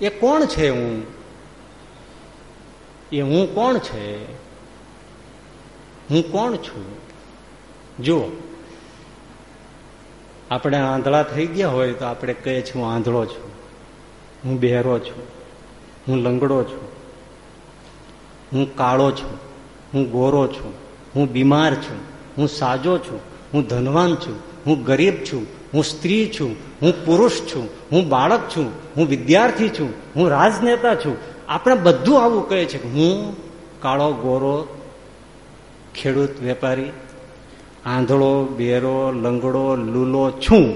એ કોણ છે હું? એ હું કોણ છે? હું કોણ છું? જુઓ. આપણે આંધળા થઈ ગયા હોય તો આપણે કહીએ છીએ હું આંધળો છું. હું બહેરો છું. હું લંગડો છું હું કાળો છું હું ગોરો છું હું બીમાર છું હું સાજો છું હું ધનવાન છું હું ગરીબ છું હું સ્ત્રી છું હું પુરુષ છું હું બાળક છું હું વિદ્યાર્થી છું હું રાજનેતા છું આપણે બધું આવું કહે છે હું કાળો ગોરો ખેડૂત વેપારી આંધળો બેરો લંગડો લૂલો છું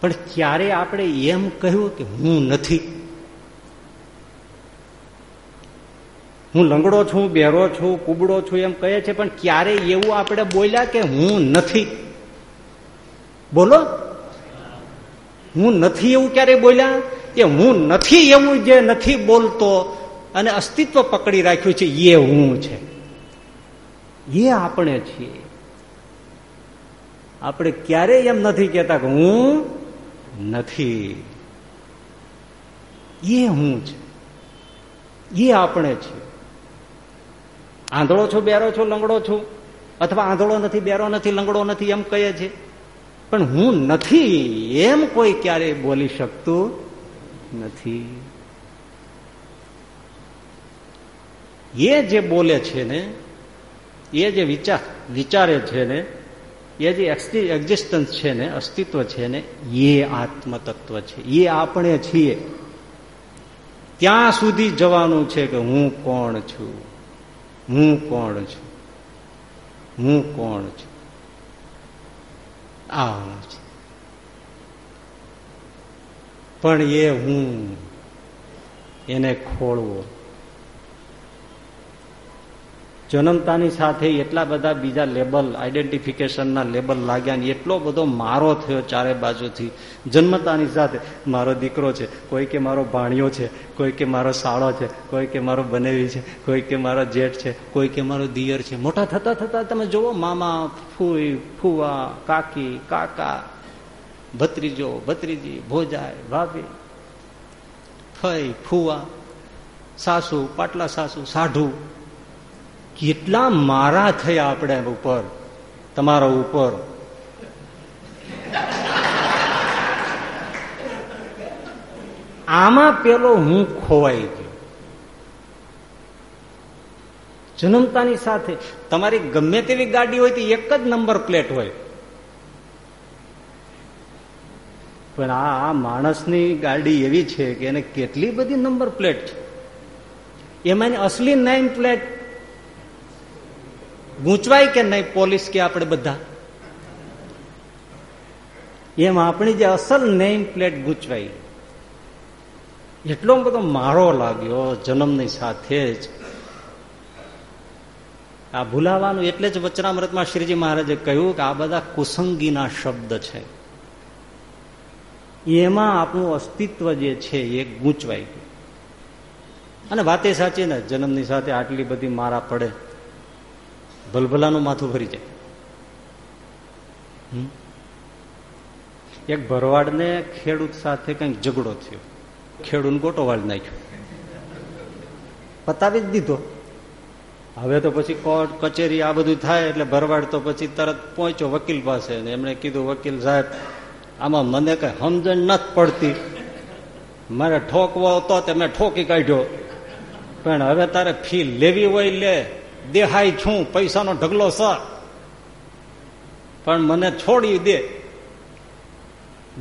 પણ ક્યારે આપણે એમ કહ્યું કે હું નથી હું લંગડો છું, બેરો છું, કુબડો છું એમ કહે છે, પણ ક્યારે એવું આપણે બોલ્યા કે હું નથી? બોલો. હું નથી એવું ક્યારે બોલ્યા? કે હું નથી એવું જે નથી બોલતો અને અસ્તિત્વ પકડી રાખ્યું છે, એ હું છે. એ આપણે છીએ. આપણે ક્યારેય એમ નથી કહેતા કે હું નથી. એ હું છે. એ આપણે છીએ. આંધળો છું, બેરો છું, લંગડો છું. અથવા આંધળો નથી, બેરો નથી, લંગડો નથી એમ કહે છે. પણ હું નથી એમ કોઈ ક્યારેય બોલી શકતું નથી. એ જે બોલે છે ને, એ જે વિચાર, વિચારે છે ને, એ જે એક્ઝિસ્ટન્સ છે ને, અસ્તિત્વ છે ને, એ આત્મતત્વ છે. એ આપણે છીએ. ત્યાં સુધી જવાનું છે કે હું કોણ છું? હું કોણ છું? હું કોણ છું? આ પણ એ હું એને ખોળવો. જન્મતાની સાથે એટલા બધા બીજા લેબલ આઈડેન્ટિફિકેશનના લેબલ લાગ્યા ને એટલો બધો મારો થયો ચારે બાજુથી. જન્મતાની સાથે, મારો દીકરો છે, કોઈ કે મારો ભાણિયો છે કોઈ કે મારો સાળો છે, કોઈ કે મારો બનેવી છે, કોઈ કે મારો જેઠ છે, કોઈ કે મારો દિયર છે. મોટા થતા થતા તમે જુઓ મામા, ફૂઈ, ફુવા, કાકી, કાકા, ભત્રીજો, ભત્રીજી, ભોજાય, ભાભી, ફઈ, ફુવા, સાસુ, પાટલા સાસુ, સાઢુ. કેટલા મારા થયા આપણે ઉપર, તમારા ઉપર. આમાં પેલો હું ખોવાઈ ગયો. જન્મતાની સાથે તમારી ગમે તેવી ગાડી હોય તો એક જ નંબર પ્લેટ હોય. પણ આ માણસની ગાડી એવી છે કે એને કેટલી બધી નંબર પ્લેટ છે. એમાં અસલી નાઇન પ્લેટ ગૂંચવાય કે નહીં પોલીસ કે આપણે બધા? એમ આપણી જે અસલ નેમ પ્લેટ ગૂંચવાઈ એટલો બધો મારો લાગ્યો જન્મની સાથે જ. આ ભૂલાવાનું એટલે જ વચનામૃતમાં શ્રીજી મહારાજે કહ્યું કે આ બધા કુસંગીના શબ્દ છે. એમાં આપણું અસ્તિત્વ જે છે એ ગૂંચવાઈ ગયું. અને વાતે સાચી ને, જન્મની સાથે આટલી બધી મારા પડે, ભલભલાનું માથું ભરી જાય. એક ભરવાડને ખેડૂત સાથે કંઈક ઝઘડો થયો. ખેડૂત ગોટો વાળી નાખ્યો. પતાવી જ દીધો. હવે તો પછી કોર્ટ, કચેરી આ બધું થાય એટલે ભરવાડ તો પછી તરત પહોંચ્યો વકીલ પાસે એમણે કીધું, વકીલ સાહેબ, આમાં મને કઈ સમજણ નથી પડતી. મારે ઠોકવો હતો તે મેં ઠોકી કાઢ્યો. પણ હવે તારે ફી લેવી હોય લે. દેહાય છું, પૈસાનો ઢગલો સ. પણ મને છોડી દે.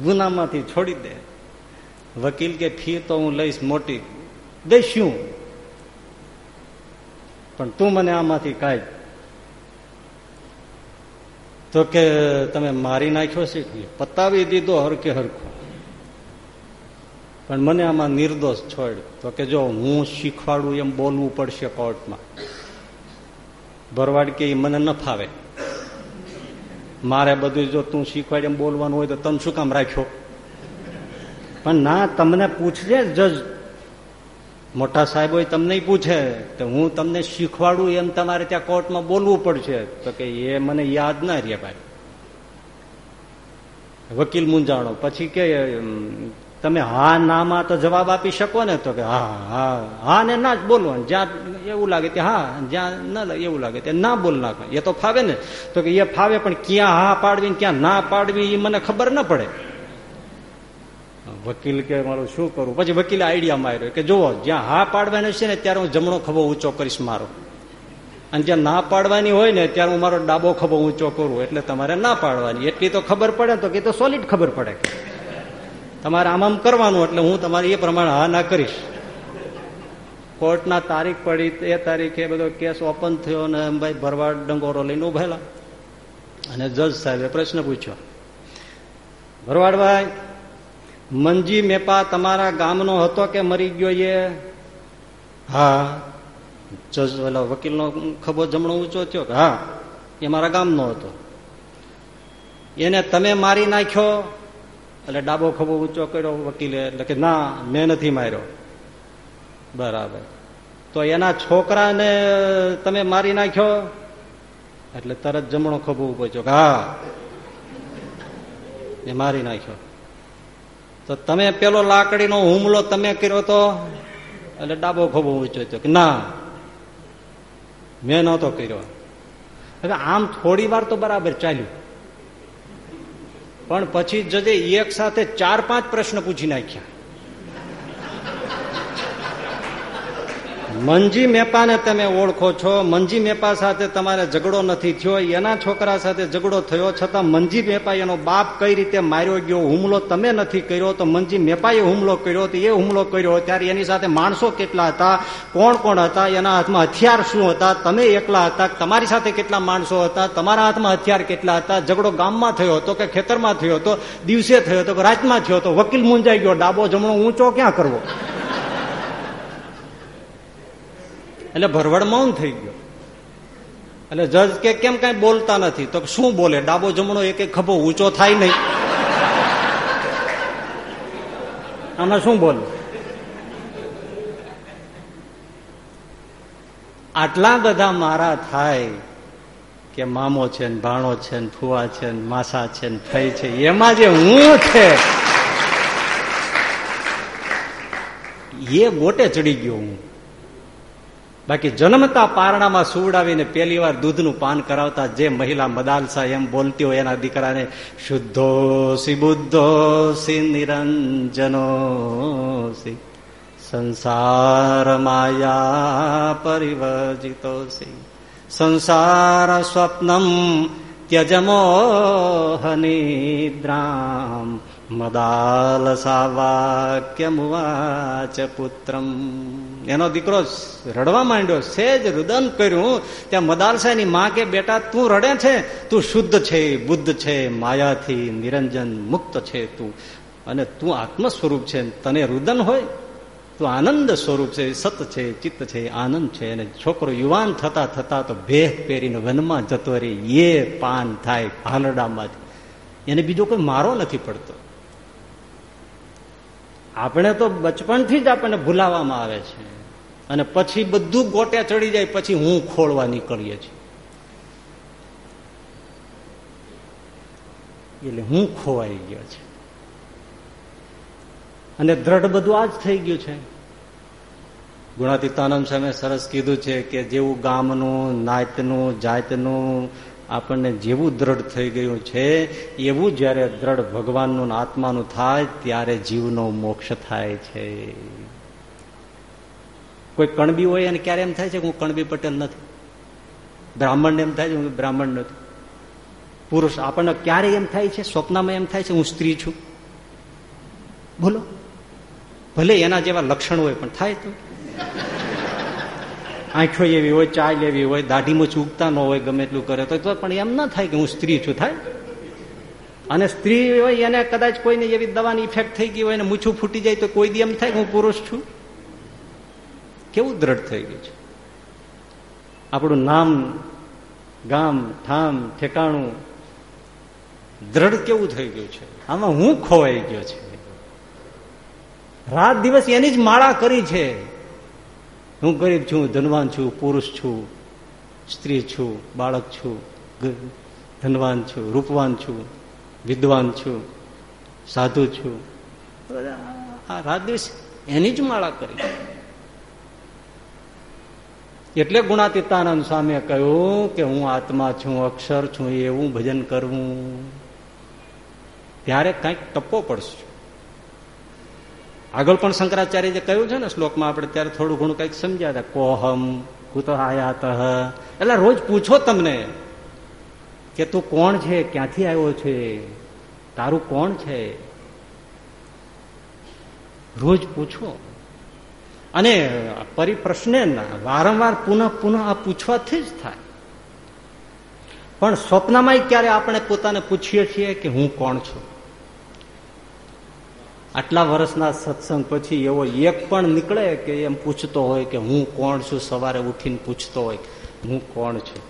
ગુનામાંથી છોડી દે. વકીલ કે, ફી તો હું લઈશ મોટી દઈશું પણ તું મને આમાંથી કાઢ. તો કે, તમે મારી નાખ્યો છે? પતાવી દીધો હરકે હરખો. પણ મને આમાં નિર્દોષ છોડ. તો કે, જો હું શીખવાડું એમ બોલવું પડશે કોર્ટમાં. ભરવાડ કે મને ન ફાવે. મારે બધું જો તું શીખવાડ એમ બોલવાનું હોય તો તમે શું કામ રાખ્યો? પણ ના, તમને પૂછજે જજ. મોટા સાહેબ હોય તમને પૂછે તો હું તમને શીખવાડું એમ તમારે ત્યાં કોર્ટમાં બોલવું પડશે. તો કે એ મને યાદ ના રે ભાઈ. વકીલ મુંજાણો પછી કે તમે હા નામાં તો જવાબ આપી શકો ને? તો કે, હા હા હા ને ના જ બોલવાનું. જ્યાં એવું લાગે કે હા જ્યાં ના એવું લાગે તે ના બોલ નાખે. એ તો ફાવે ને. તો કે, એ ફાવે, પણ ક્યાં હા પાડવી ક્યાં ના પાડવી એ મને ખબર ના પડે. વકીલ કે મારું શું કરું? પછી વકીલે આઈડિયા માર્યો કે જુઓ, જ્યાં હા પાડવાની છે ને, ત્યારે હું જમણો ખભો ઊંચો કરીશ મારો. અને જ્યાં ના પાડવાની હોય ને, ત્યારે હું મારો ડાબો ખભો ઊંચો કરું. એટલે તમારે ના પાડવાની. એટલી તો ખબર પડે તો કે તો સોલિડ ખબર પડે તમારે આમ આમ કરવાનું, એટલે હું તમારે એ પ્રમાણે હા ના કરીશ. કોર્ટના તારીખ પડી, એ તારીખે બધો કેસ ઓપન થયો ને ભાઈ ભરવાડ ડંગોરો લઈને ઉભેલા. અને જજ સાહેબે પ્રશ્ન પૂછ્યો. ભરવાડભાઈ મંજી મેપા તમારા ગામનો હતો કે મરી ગયો એ? હા. જજ ઓલા વકીલનો ખભો જમણો ઊંચો થયો કે હા એ મારા ગામનો હતો. એને તમે મારી નાખ્યો? એટલે ડાબો ખભો ઊંચો કર્યો વકીલે એટલે કે ના મેં નથી માર્યો. બરાબર. તો એના છોકરાને તમે મારી નાખ્યો? એટલે તરત જમણો ખભો ઊભો છો હા એ મારી નાખ્યો. તો તમે પેલો લાકડીનો હુમલો તમે કર્યો તો? એટલે ડાબો ખોબો ઊંચો હતો કે ના, મેં નહોતો કર્યો. હવે આમ થોડી વાર તો બરાબર ચાલ્યું. પણ પછી જજે એક સાથે ચાર પાંચ પ્રશ્ન પૂછી નાખ્યા. મંજી મેપાને તમે ઓળખો છો. મંજી મેપા સાથે તમારે ઝઘડો નથી થયો. એના છોકરા સાથે ઝઘડો થયો. છતાં મંજી મેપા એનો બાપ કઈ રીતે માર્યો ગયો હુમલો તમે નથી કર્યો. તો મંજી મેપાએ હુમલો કર્યો તો એ હુમલો કર્યો. ત્યારે એની સાથે માણસો કેટલા હતા? કોણ કોણ હતા? એના હાથમાં હથિયાર શું હતા? તમે એકલા હતા? તમારી સાથે કેટલા માણસો હતા? તમારા હાથમાં હથિયાર કેટલા હતા? ઝઘડો ગામમાં થયો હતો કે ખેતરમાં થયો હતો? દિવસે થયો હતો કે રાતમાં થયો હતો? વકીલ મુંજાઈ ગયો. ડાબો જમણો ઊંચો ક્યાં કરવો? એટલે ભરવડ મૌન થઈ ગયો. એટલે જજ કે કેમ કઈ બોલતા નથી? તો શું બોલે? ડાબો જમણો એક એક ખભો ઊંચો થાય નહીં. આમાં શું બોલે? આટલા બધા મારા થાય કે મામો છે ને ભાણો છે ને ફુવા છે ને માસા છે ને ફઈ છે, એમાં જે હું છે, એ ગોટે ચડી ગયો હું. બાકી જન્મતા પારણામાં સુવડાવીને પેલી વાર દૂધનું પાન કરાવતા જે મહિલા મદાલસા એમ બોલતી હોય એના દીકરાને શુદ્ધો સી બુદ્ધો સી નિરંજનો સી સંસાર માયા પરિવર્જિતો સી સંસાર સ્વપ્નમ ત્યજમોહનિદ્રામ મદાલસા વાક્યમુવાચ પુત્રમ. એનો દીકરો રડવા માંડ્યો, સેજ રુદન કર્યું, ત્યાં મદાલસાની માં કે, બેટા, તું રડે છે? તું શુદ્ધ છે, બુદ્ધ છે, માયાથી નિરંજન મુક્ત છે તું. અને તું આત્મ સ્વરૂપ છે તને રુદન હોય? તું આનંદ સ્વરૂપ છે, સત છે, ચિત્ત છે, આનંદ છે. અને છોકરો યુવાન થતા થતા તો ભેહ પહેરીને વનમાં જતો રહી એ પાન થાય ભાલડામાંથી એને બીજો કોઈ મારો નથી પડતો. આપણે તો બચપણથી જ આપણને ભૂલાવવામાં આવે છે. અને પછી બધું ગોટે ચડી જાય, પછી હું ખોળવા નીકળીએ છીએ. એટલે હું ખોવાઈ ગયો છે. અને દ્રઢ બધું આ જ થઈ ગયું છે. ગુણાતીતાનંદ સામે સરસ કીધું છે કે જેવું ગામનું, નાતનું, જાતનું આપણને જેવું દ્રઢ થઈ ગયું છે, એવું જ્યારે દ્રઢ ભગવાનનું આત્માનું થાય, ત્યારે જીવનો મોક્ષ થાય છે. કોઈ કણબી હોય અને ક્યારે એમ થાય છે કે હું કણબી પટેલ નથી? બ્રાહ્મણ એમ થાય છે હું બ્રાહ્મણ નથી? પુરુષ આપણને ક્યારે એમ થાય છે? સ્વપ્નમાં એમ થાય છે હું સ્ત્રી છું? બોલો. ભલે એના જેવા લક્ષણ હોય પણ થાય તો. આંખો એવી હોય, ચાલ એવી હોય, દાઢીમાં ચૂકતા ન હોય, ગમે એટલું કરે તો પણ એમ ના થાય કે હું સ્ત્રી છું, થાય? અને સ્ત્રી હોય એને કદાચ કોઈને એવી દવાની ઇફેક્ટ થઈ ગઈ હોય ને મૂછું ફૂટી જાય તો કોઈ દી એમ થાય કે હું પુરુષ છું? કેવું દ્રઢ થઈ ગયું છે? આપણું નામ, ગામ ઠામ ઠેકાણું દ્રઢ કેવું થઈ ગયું છે? આમાં હું ખોવાઈ ગયો છે. રાત દિવસ એની જ માળા કરી છે. હું ગરીબ છું, ધનવાન છું, પુરુષ છું, સ્ત્રી છું, બાળક છું ધનવાન છું, રૂપવાન છું, વિદ્વાન છું, સાધુ છું. આ રાત દિવસ એની જ માળા કરી એટલે ગુણાતીતાનંદ સ્વામીએ કહ્યું કે હું આત્મા છું, અક્ષર છું, એવું ભજન કરવું. ત્યારે કંઈક ટપ્પો પડશે. આગળ પણ શંકરાચાર્ય જે કહ્યું છે ને શ્લોકમાં, આપણે ત્યારે થોડું ઘણું કંઈક સમજ્યા હતા. કોહમ કુતો આયાત એટલે રોજ પૂછો તમને કે તું કોણ છે, ક્યાંથી આવ્યો છે? તારું કોણ છે? રોજ પૂછો. અને પરિપ્રશ્ને વારંવાર પુનઃ પુનઃ આ પૂછવાથી જ થાય. પણ સ્વપ્નમાં ક્યારે આપણે પોતાને પૂછીએ છીએ કે હું કોણ છું? આટલા વર્ષના સત્સંગ પછી એવો એક પણ નીકળે કે એમ પૂછતો હોય કે હું કોણ છું? સવારે ઉઠીને પૂછતો હોય, હું કોણ છું?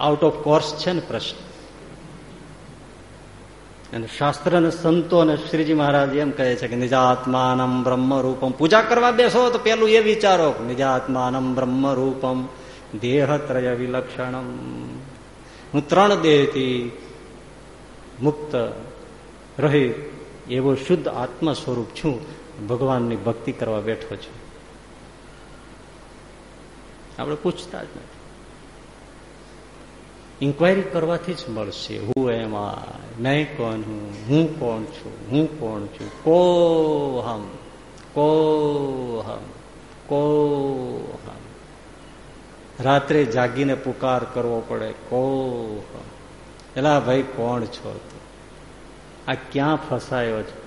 આઉટ ઓફ કોર્સ છે ને પ્રશ્ન. અને શાસ્ત્ર અને સંતો અને શ્રીજી મહારાજ એમ કહે છે કે નિજાત્માનમ બ્રહ્મ રૂપમ પૂજા કરવા બેસો તો પેલું એ વિચારો નિજાત્માનમ બ્રહ્મ રૂપમ દેહત્રય વિલક્ષણમ. હું ત્રણ દેહથી મુક્ત રહી એવો શુદ્ધ આત્મ સ્વરૂપ છું. ભગવાનની ભક્તિ કરવા બેઠો છું. આપણે પૂછતા જ નથી. ઇન્ક્વાયરી કરવાથી જ મળશે. હું એમાં મેં કોણ હું? હું કોણ છું? હું કોણ છું? કો હમ. કો હમ. કો હમ. રાત્રે જાગીને પુકાર કરવો પડે. કો હમ. એલા, ભાઈ, કોણ છો તું? આ ક્યાં ફસાયો છે?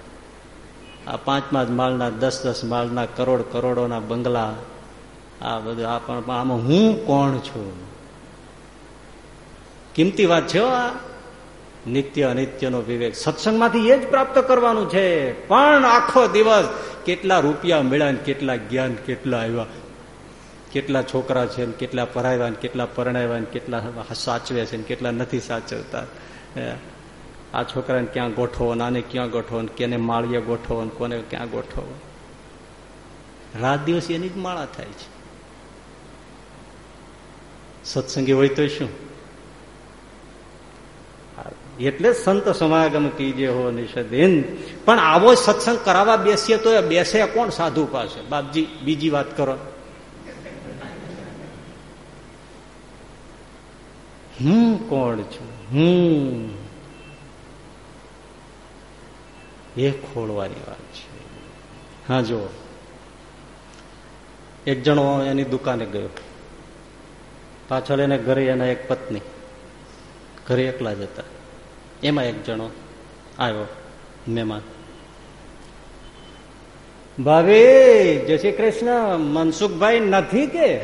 આ પાંચમા જ માળના, દસ દસ માળના, કરોડ કરોડોના બંગલા, આ બધું આ પણ આમાં હું કોણ છું? કિંમતી વાત છે આ. નિત્ય અનિત્યનો વિવેક સત્સંગમાંથી એ જ પ્રાપ્ત કરવાનું છે. પણ આખો દિવસ કેટલા રૂપિયા મળ્યા કેટલા જ્ઞાન કેટલા આવ્યા. કેટલા છોકરા છે કેટલા પરાયવા કેટલા પરણાવ્યા કેટલા સાચવે છે કેટલા નથી સાચવતા. આ છોકરાને ક્યાં ગોઠવો આને ક્યાં ગોઠવો કેને માળીએ ગોઠવો કોને ક્યાં ગોઠવો. રાત દિવસ એની જ માળા થાય છે. સત્સંગી હોય તો શું? એટલે સંત સમાગમ કીજે હો નિષદેન. પણ આવો સત્સંગ કરાવવા બેસીએ તો બેસે કોણ સાધુ પાસે? બાપજી, બીજી વાત કરો. હું કોણ છું? હું. એ ખોળવાની વાત છે. હા જો એક જણો એની દુકાને ગયો. પાછળ એને ઘરે એના એક પત્ની. ઘરે એકલા જ હતા. એમાં એક જણો આવ્યો મહેમાન. ભાભી જય શ્રી કૃષ્ણ. મનસુખભાઈ નથી કે?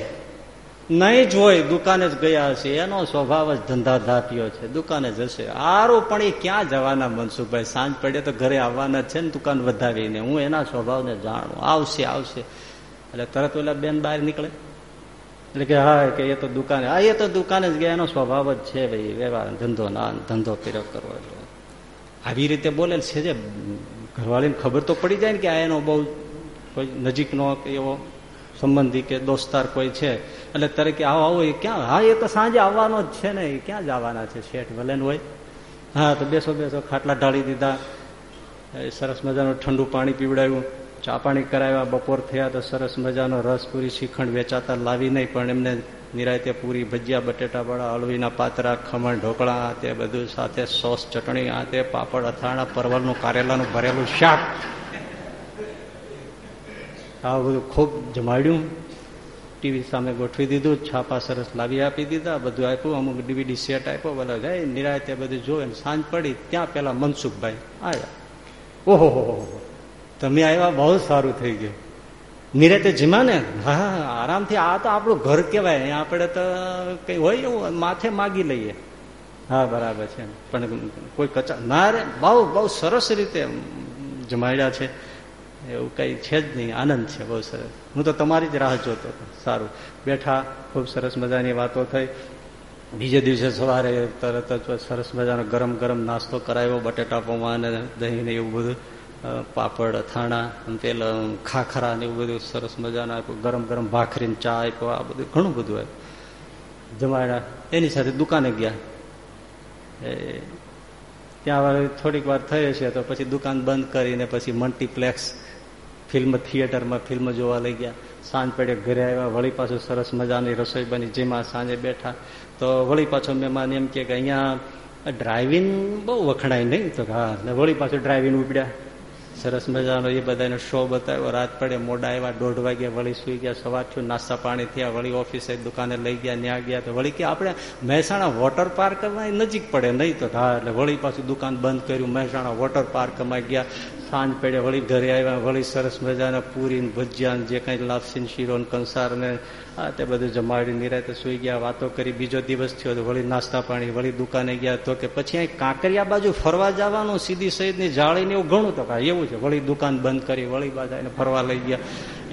નહીં જ હોય, દુકાને જ ગયા હશે. એનો સ્વભાવ જ ધંધા ધાપ્યો છે. દુકાને જશે. આરો પણ એ ક્યાં જવાના મનસુખભાઈ? સાંજ પડે તો ઘરે આવવાના છે ને દુકાન વધાવીને. હું એના સ્વભાવને જાણું. આવશે આવશે. એટલે તરત ઓલા બેન બહાર નીકળે. એટલે કે હા, કે એ તો દુકાને હા, એ તો દુકાને જ ગયા. એનો સ્વભાવ જ છે ભાઈ. વ્યવહાર ધંધો ના ધંધો પીરો કરવો આવી રીતે બોલે છે જે ઘરવાળીને ખબર તો પડી જાય ને કે આ એનો બહુ કોઈ નજીકનો એવો સંબંધી કે દોસ્તાર કોઈ છે. એટલે તારે કે આવો આવો એ ક્યાં હા, એ તો સાંજે આવવાનો જ છે ને. એ ક્યાં જવાના છે? શેઠ ભલે હોય. હા, તો બેસો બેસો. ખાટલા ઢાળી દીધા. સરસ મજાનું ઠંડુ પાણી પીવડાવ્યું. ચા પાણી કરાવ્યા, બપોર થયા તો સરસ મજાનો રસ પૂરી શ્રીખંડ વેચાતા લાવી નહીં, પણ એમને નિરાયતે પૂરી ભજીયા બટેટા બળા અળવીના પાતરા, ખમણ, ઢોકળા તે બધું સાથે સોસ, ચટણી, આ તે પાપડ, અથાણા, પરવલનું કારેલાનું ભરેલું શાક. આ બધું ખૂબ જમાડ્યું. ટીવી સામે ગોઠવી દીધું, છાપા સરસ લાવી આપી દીધા, બધું આપ્યું, અમુક ડીવીડી સેટ આપ્યો, બોલા, ગઈ નિરાયતે બધું જોવે સાંજ પડી, ત્યાં પેલા મનસુખભાઈ આવ્યા ઓહો તમે આવ્યા બહુ સારું થઈ ગયું. નિરેતે જીમા ને હા આરામથી આ તો આપણું ઘર કહેવાય. આપણે તો કઈ હોય એવું, માથે માગી લઈએ. હા, બરાબર છે. પણ કોઈ કચા ના રે, બહુ બહુ સરસ રીતે જમાડ્યા છે. એવું કઈ છે જ નહીં. આનંદ છે, બહુ સરસ. હું તો તમારી જ રાહ જોતો હતો. સારું. બેઠા, ખૂબ સરસ મજાની વાતો થઈ. બીજે દિવસે સવારે તરત જ સરસ મજાનો ગરમ ગરમ નાસ્તો કરાવ્યો, બટેટા પૌવા અને દહીં ને એવું બધું. પાપડ, અથાણા પેલા ખાખરા ને એવું બધું સરસ મજાના આપ્યું. ગરમ ગરમ ભાખરીને ચા આપ્યો, આ બધું, ઘણું બધું આપ્યું. જમાડા એની સાથે દુકાને ગયા. ત્યાં થોડીક વાર થઈ હશે તો પછી દુકાન બંધ કરીને પછી મલ્ટીપ્લેક્સ ફિલ્મ થિયેટરમાં ફિલ્મ જોવા લઈ ગયા. સાંજ પડે ઘરે આવ્યા, વળી પાછું સરસ મજાની રસોઈ બની. જેમાં સાંજે બેઠા. તો વળી પાછો મહેમાન એમ કે અહીંયા ડ્રાઇવિંગ બહુ વખણાય નહીં. તો હા વળી પાછું ડ્રાઇવિંગ ઉપડ્યા. સરસ મજાનો એ બધાને શો બતાવ્યો. રાત પડે મોડા આવ્યા, દોઢ વાગ્યા વળી સુઈ ગયા, સવાર થયું, નાસ્તા પાણી થયા, વળી ઓફિસે દુકાને લઈ ગયા ત્યાં ગયા તો વળી કે આપણે મહેસાણા વોટર પાર્કમાં નજીક પડે, નહીં તો હા, એટલે વળી પાછું દુકાન બંધ કર્યું, મહેસાણા વોટર પાર્કમાં ગયા. સાંજ પડે વળી ઘરે આવ્યા, વળી સરસ મજાના પૂરી ભજીયા જે કઈ લાપસીન શીરો કંસાર આ તે બધું જમાડી નિરાતે સુઈ ગયા, વાતો કરી, બીજો દિવસ થયો વળી નાસ્તા પાણી, વળી દુકાને ગયા તો કે પછી અહીં કાંકરિયા બાજુ ફરવા જવાનું, સીધી સહિતની જાળીને એવું ઘણું તો એવું છે. વળી દુકાન બંધ કરી, વળી બાજા એને ફરવા લઈ ગયા.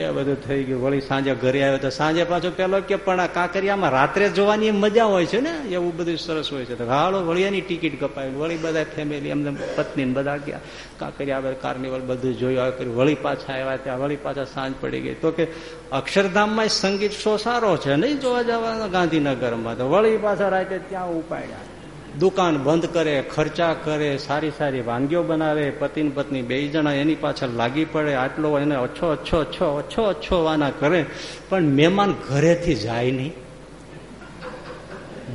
એ બધું થઈ ગયું. વળી સાંજે ઘરે આવ્યો તો સાંજે પાછો પેલો કે પણ કાંકરિયામાં રાત્રે જોવાની મજા હોય છે ને? એવું બધું સરસ હોય છે. તો હાલો, વળી ટિકિટ કપાવી વળી બધા ફેમિલી એમને પત્ની બધા ગયા. કાંકરિયા કાર્નિવલ બધું જોયું કર્યું. વળી પાછા આવ્યા ત્યાં. વળી પાછા સાંજ પડી ગઈ. તો કે અક્ષરધામમાં સંગીત શો સારો છે નહીં? જોવા જવાનો ગાંધીનગરમાં. તો વળી પાછા રાતે ત્યાં ઉપાડ્યા. દુકાન બંધ કરે, ખર્ચા કરે, સારી સારી વાનગીઓ બનાવે પતિ પત્ની બે જણા એની પાછળ લાગી પડે, આટલો એને ઓછો અચ્છો ઓછો ઓછો ઓછો વાના કરે. પણ મહેમાન ઘરેથી જાય નહીં.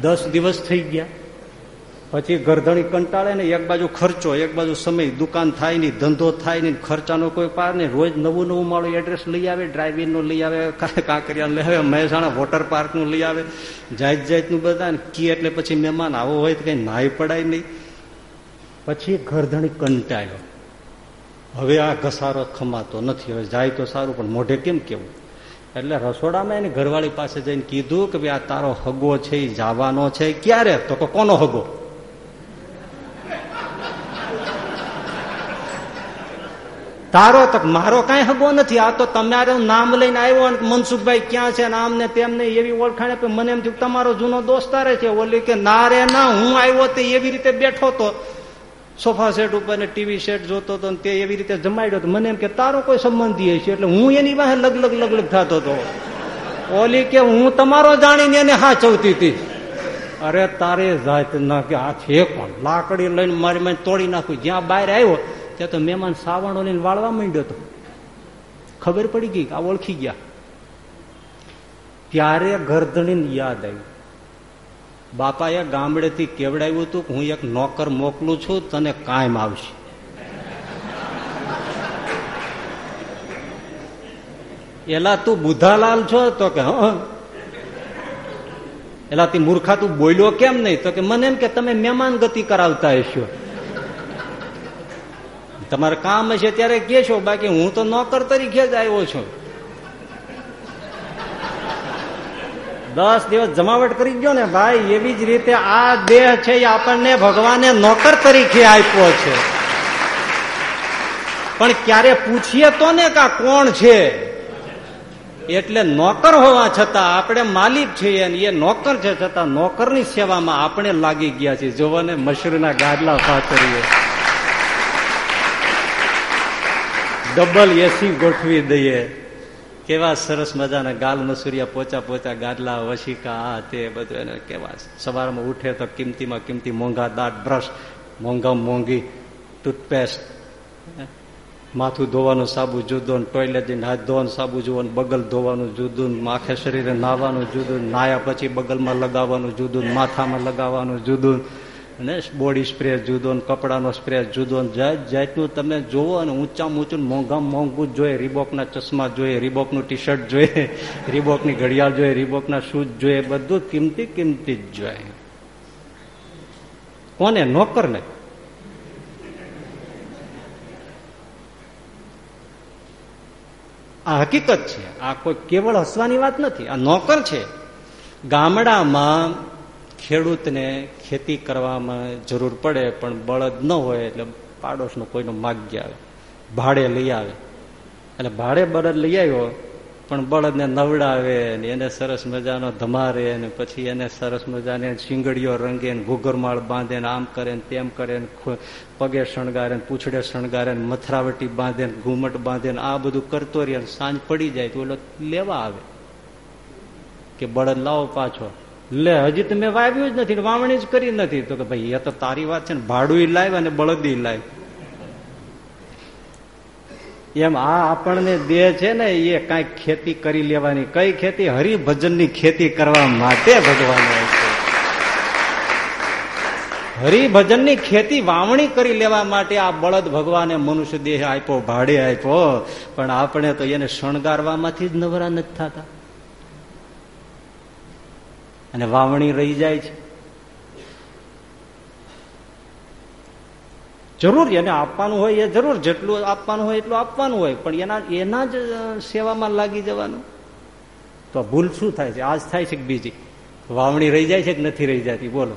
દસ દિવસ થઈ ગયા. પછી ગરધણી કંટાળે ને એક બાજુ ખર્ચો, એક બાજુ સમય, દુકાન થાય નહીં, ધંધો થાય નહીં, ખર્ચાનો કોઈ પાર નહીં. રોજ નવું નવું માળું એડ્રેસ લઈ આવે ડ્રાઇવિંગનું લઈ આવે કાંકરિયા લઈ આવે, મહેસાણા વોટર પાર્કનું લઈ આવે. જાત જાતનું બધા કી એટલે પછી મહેમાન આવો હોય તો કઈ નાય પડાય નહીં. પછી ગરધણી કંટાળ્યો. હવે આ ઘસારો ખમાતો નથી, હવે જાય તો સારું, પણ મોઢે કેમ કેવું? એટલે રસોડામાં એની ઘરવાળી પાસે જઈને કીધું કે ભાઈ આ તારો હગો છે એ જવાનો છે, ક્યારે? તો કોનો હગો? તારો તો મારો કઈ હગો નથી. આ તો તમારું નામ લઈને આવ્યો મનસુખભાઈ ક્યાં છે આમ ને તેમને એવી ઓળખાણે મને એમ થયું તમારો જૂનો દોસ્તારે છે. ઓલી કે ના રે, ના, હું આવ્યો તે એવી રીતે બેઠો તો સોફા સેટ ઉપર ને ટીવી સેટ જોતો હતો તે એવી રીતે જમાડ્યો હતો મને એમ કે તારો કોઈ સંબંધી છે? એટલે હું એની પાસે લગલગ લગલગ થતો હતો ઓલી કે હું તમારો જાણીને એને હા ચવતી હતી. અરે તારે જાત ના કે આ છે કોણ? લાકડી લઈને મારી મને તોડી નાખું. જ્યાં બહાર આવ્યો ત્યાં તો મહેમાન સાવણો લઈને વાળવા માંડ્યો હતો ખબર પડી ગઈ આ ઓળખી ગયા. ત્યારે ગરધણીને યાદ આવ્યું બાપાએ ગામડેથી કેવડાવ્યું હતું કે હું એક નોકર મોકલું છું, તને કાયમ આવશે. એલા, તું બુધાલાલ છો? તો કે, હ એલા તે મૂર્ખા, તું બોલ્યો કેમ નહીં? તો કે, મને એમ કે તમે મહેમાન ગતિ કરાવતા હશો. તમારે કામ હશે ત્યારે કેશો બાકી હું તો નોકર તરીકે જ આવ્યો છું. દસ દિવસ જમાવટ કરી ગયો ને, ભાઈ, એવી જ રીતે આ દેહ છે એ આપણને ભગવાને નોકર તરીકે આપ્યો છે. પણ ક્યારે પૂછીએ તો ને કા કોણ છે? એટલે નોકર હોવા છતાં આપણે માલિક છીએ અને એ નોકર છે છતાં નોકરની સેવામાં આપણે લાગી ગયા છીએ. જોવાને મશરૂના ગાદલા પાથરીએ ડબલ એસી ગોઠવી દઈએ. કેવા સરસ મજાના ગાલ મસુરિયા, પોચા પોચા ગાદલા, વશિકા, આ તે બધું એને કેવા સવારમાં ઉઠે તો કિંમતીમાં કિંમતી મોંઘા દાંત, બ્રશ, મોંઘા મોંઘી ટૂથપેસ્ટ માથું ધોવાનું, સાબુ જુદું ટોયલેટ જઈને હાથ ધોવાનું, સાબુ જુદું બગલ ધોવાનું જુદું આખે શરીરે નાવાનું જુદું નાયા પછી બગલમાં લગાવવાનું જુદું માથામાં લગાવવાનું જુદું અને બોડી સ્પ્રે જુદો કપડાનો સ્પ્રે જુદો જાત જાતનું તમે જોવો અને ઊંચામાં ઊંચું મોંઘામાં મોંઘું જ જોઈએ, રીબોકના ચશ્મા જોઈએ, રીબોકનું ટી શર્ટ જોઈએ, રીબોકની ઘડિયાળ જોઈએ, રીબોકના શૂઝ જોઈએ, બધું કિંમતી કિંમતી જ જોઈએ. કોને? નોકર ને આ હકીકત છે. આ કોઈ કેવળ હસવાની વાત નથી. આ નોકર છે. ગામડામાં ખેડૂતને ખેતી કરવામાં જરૂર પડે, પણ બળદ ન હોય એટલે પાડોશનો કોઈનો માગ્ય આવે ભાડે લઈ આવે. એટલે ભાડે બળદ લઈ આવ્યો, પણ બળદને નવડાવે ને એને સરસ મજાનો ધમારે ને પછી એને સરસ મજાને શીંગડીઓ રંગે ને ઘૂઘરમાળ બાંધે ને આમ કરે ને તેમ કરે ને પગે શણગારે ને પૂછડે શણગારે ને મથરાવટી બાંધે ને ઘૂમટ બાંધે ને આ બધું કરતો રહે સાંજ પડી જાય તો ઓલો લેવા આવે. કે બળદ લાવો પાછો. લે, હજી તો મેં વાવ્યું જ નથી વાવણી જ કરી નથી. તો કે ભાઈ, એ તો તારી વાત છે ને ભાડું લાવ અને બળદી લાવ એમ આ આપણને દેહ છે ને, એ કઈ ખેતી કરી લેવાની. કઈ ખેતી? હરિભજનની ખેતી કરવા માટે ભગવાન છે. હરિભજનની ખેતી વાવણી કરી લેવા માટે આ બળદ ભગવાને મનુષ્ય દેહ આપ્યો, ભાડે આપ્યો. પણ આપણે તો એને શણગારવામાંથી જ નવરા નથી થતા. અને વાવણી રહી જાય છે. જરૂર એને આપવાનું હોય, એ જરૂર. જેટલું આપવાનું હોય એટલું આપવાનું હોય. પણ એના એના જ સેવામાં લાગી જવાનું. તો ભૂલ શું થાય છે? આજ થાય છે કે બીજી? વાવણી રહી જાય છે કે નથી રહી જતી? બોલો.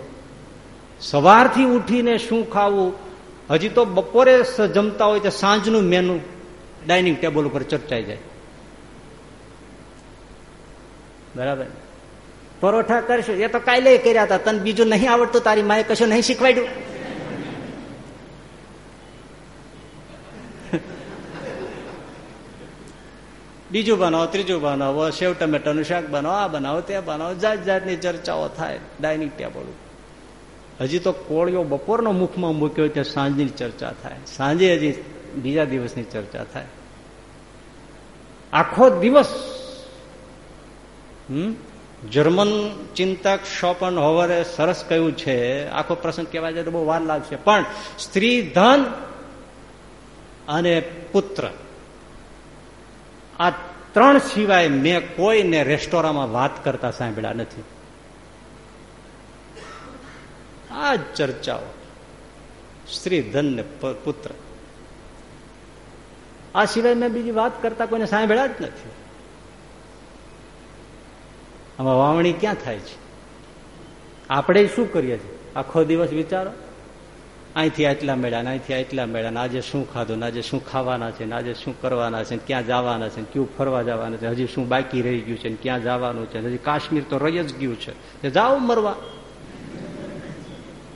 સવારથી ઉઠીને શું ખાવું? હજી તો બપોરે જમતા હોય તો સાંજનું મેનુ ડાઇનિંગ ટેબલ ઉપર ચર્ચાઈ જાય. બરાબર? પરોઠા કરશું, એ તો કાલે કર્યા હતા. તને બીજું નહીં આવડતું, તારી માએ કશું નહીં શીખવાડ્યું? બીજું બનાવો, ત્રીજું બનાવો, સેવ ટમેટાનું શાક બનાવો, આ બનાવો, તે બનાવો, જાત જાતની ચર્ચાઓ થાય, ડાઇનિંગ ટેબલ હજી તો કોળીઓ બપોરનો મુખમાં મૂક્યો ત્યાં સાંજની ચર્ચા થાય. સાંજે હજી બીજા દિવસની ચર્ચા થાય. આખો દિવસ, હમ? જર્મન ચિંતક શોપન હોવરે સરસ કહ્યું છે, આખો પ્રસંગ કહેવા જાય તો બહુ વાર લાગશે. પણ સ્ત્રી ધન અને પુત્ર, આ ત્રણ સિવાય મેં કોઈને રેસ્ટોરાંમાં વાત કરતા સાંભળ્યા નથી. આ ચર્ચાઓ. સ્ત્રી ધન ને પુત્ર. આ સિવાય મેં બીજી વાત કરતા કોઈને સાંભળ્યા જ નથી. આમાં વાવણી ક્યાં થાય છે? આપણે શું કરીએ છીએ? આખો દિવસ વિચારો. અહીંથી આટલા મેળ્યા અહીંથી આટલા મેળ્યા આજે શું ખાધું આજે શું ખાવાના છે આજે શું કરવાના છે ક્યાં જવાના છે ક્યું ફરવા જવાના છે? હજી શું બાકી રહી ગયું છે ક્યાં જવાનું છે હજી કાશ્મીર તો રહી જ ગયું છે. જાઓ મરવા.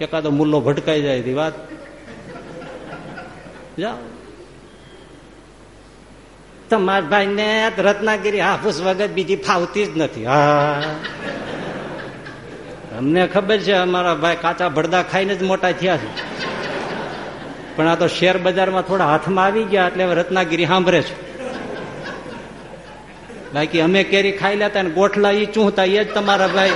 એકાદો મુલ્લો ભટકાઈ જાય વાત. જાઓ. તમારા ભાઈ ને રત્નાગીરી હાફૂસ વગર બીજી ફાવતી જ નથી. હા. અમને ખબર છે અમારા ભાઈ કાચા ભડદા ખાઈને જ મોટા થયા છે. પણ આ તો શેર બજારમાં થોડા હાથમાં આવી ગયા એટલે રત્નાગીરી સાંભળે છે. બાકી અમે કેરી ખાઈ લેતા ને ગોઠલા ઈ ચૂંતા એ જ તમારા ભાઈ.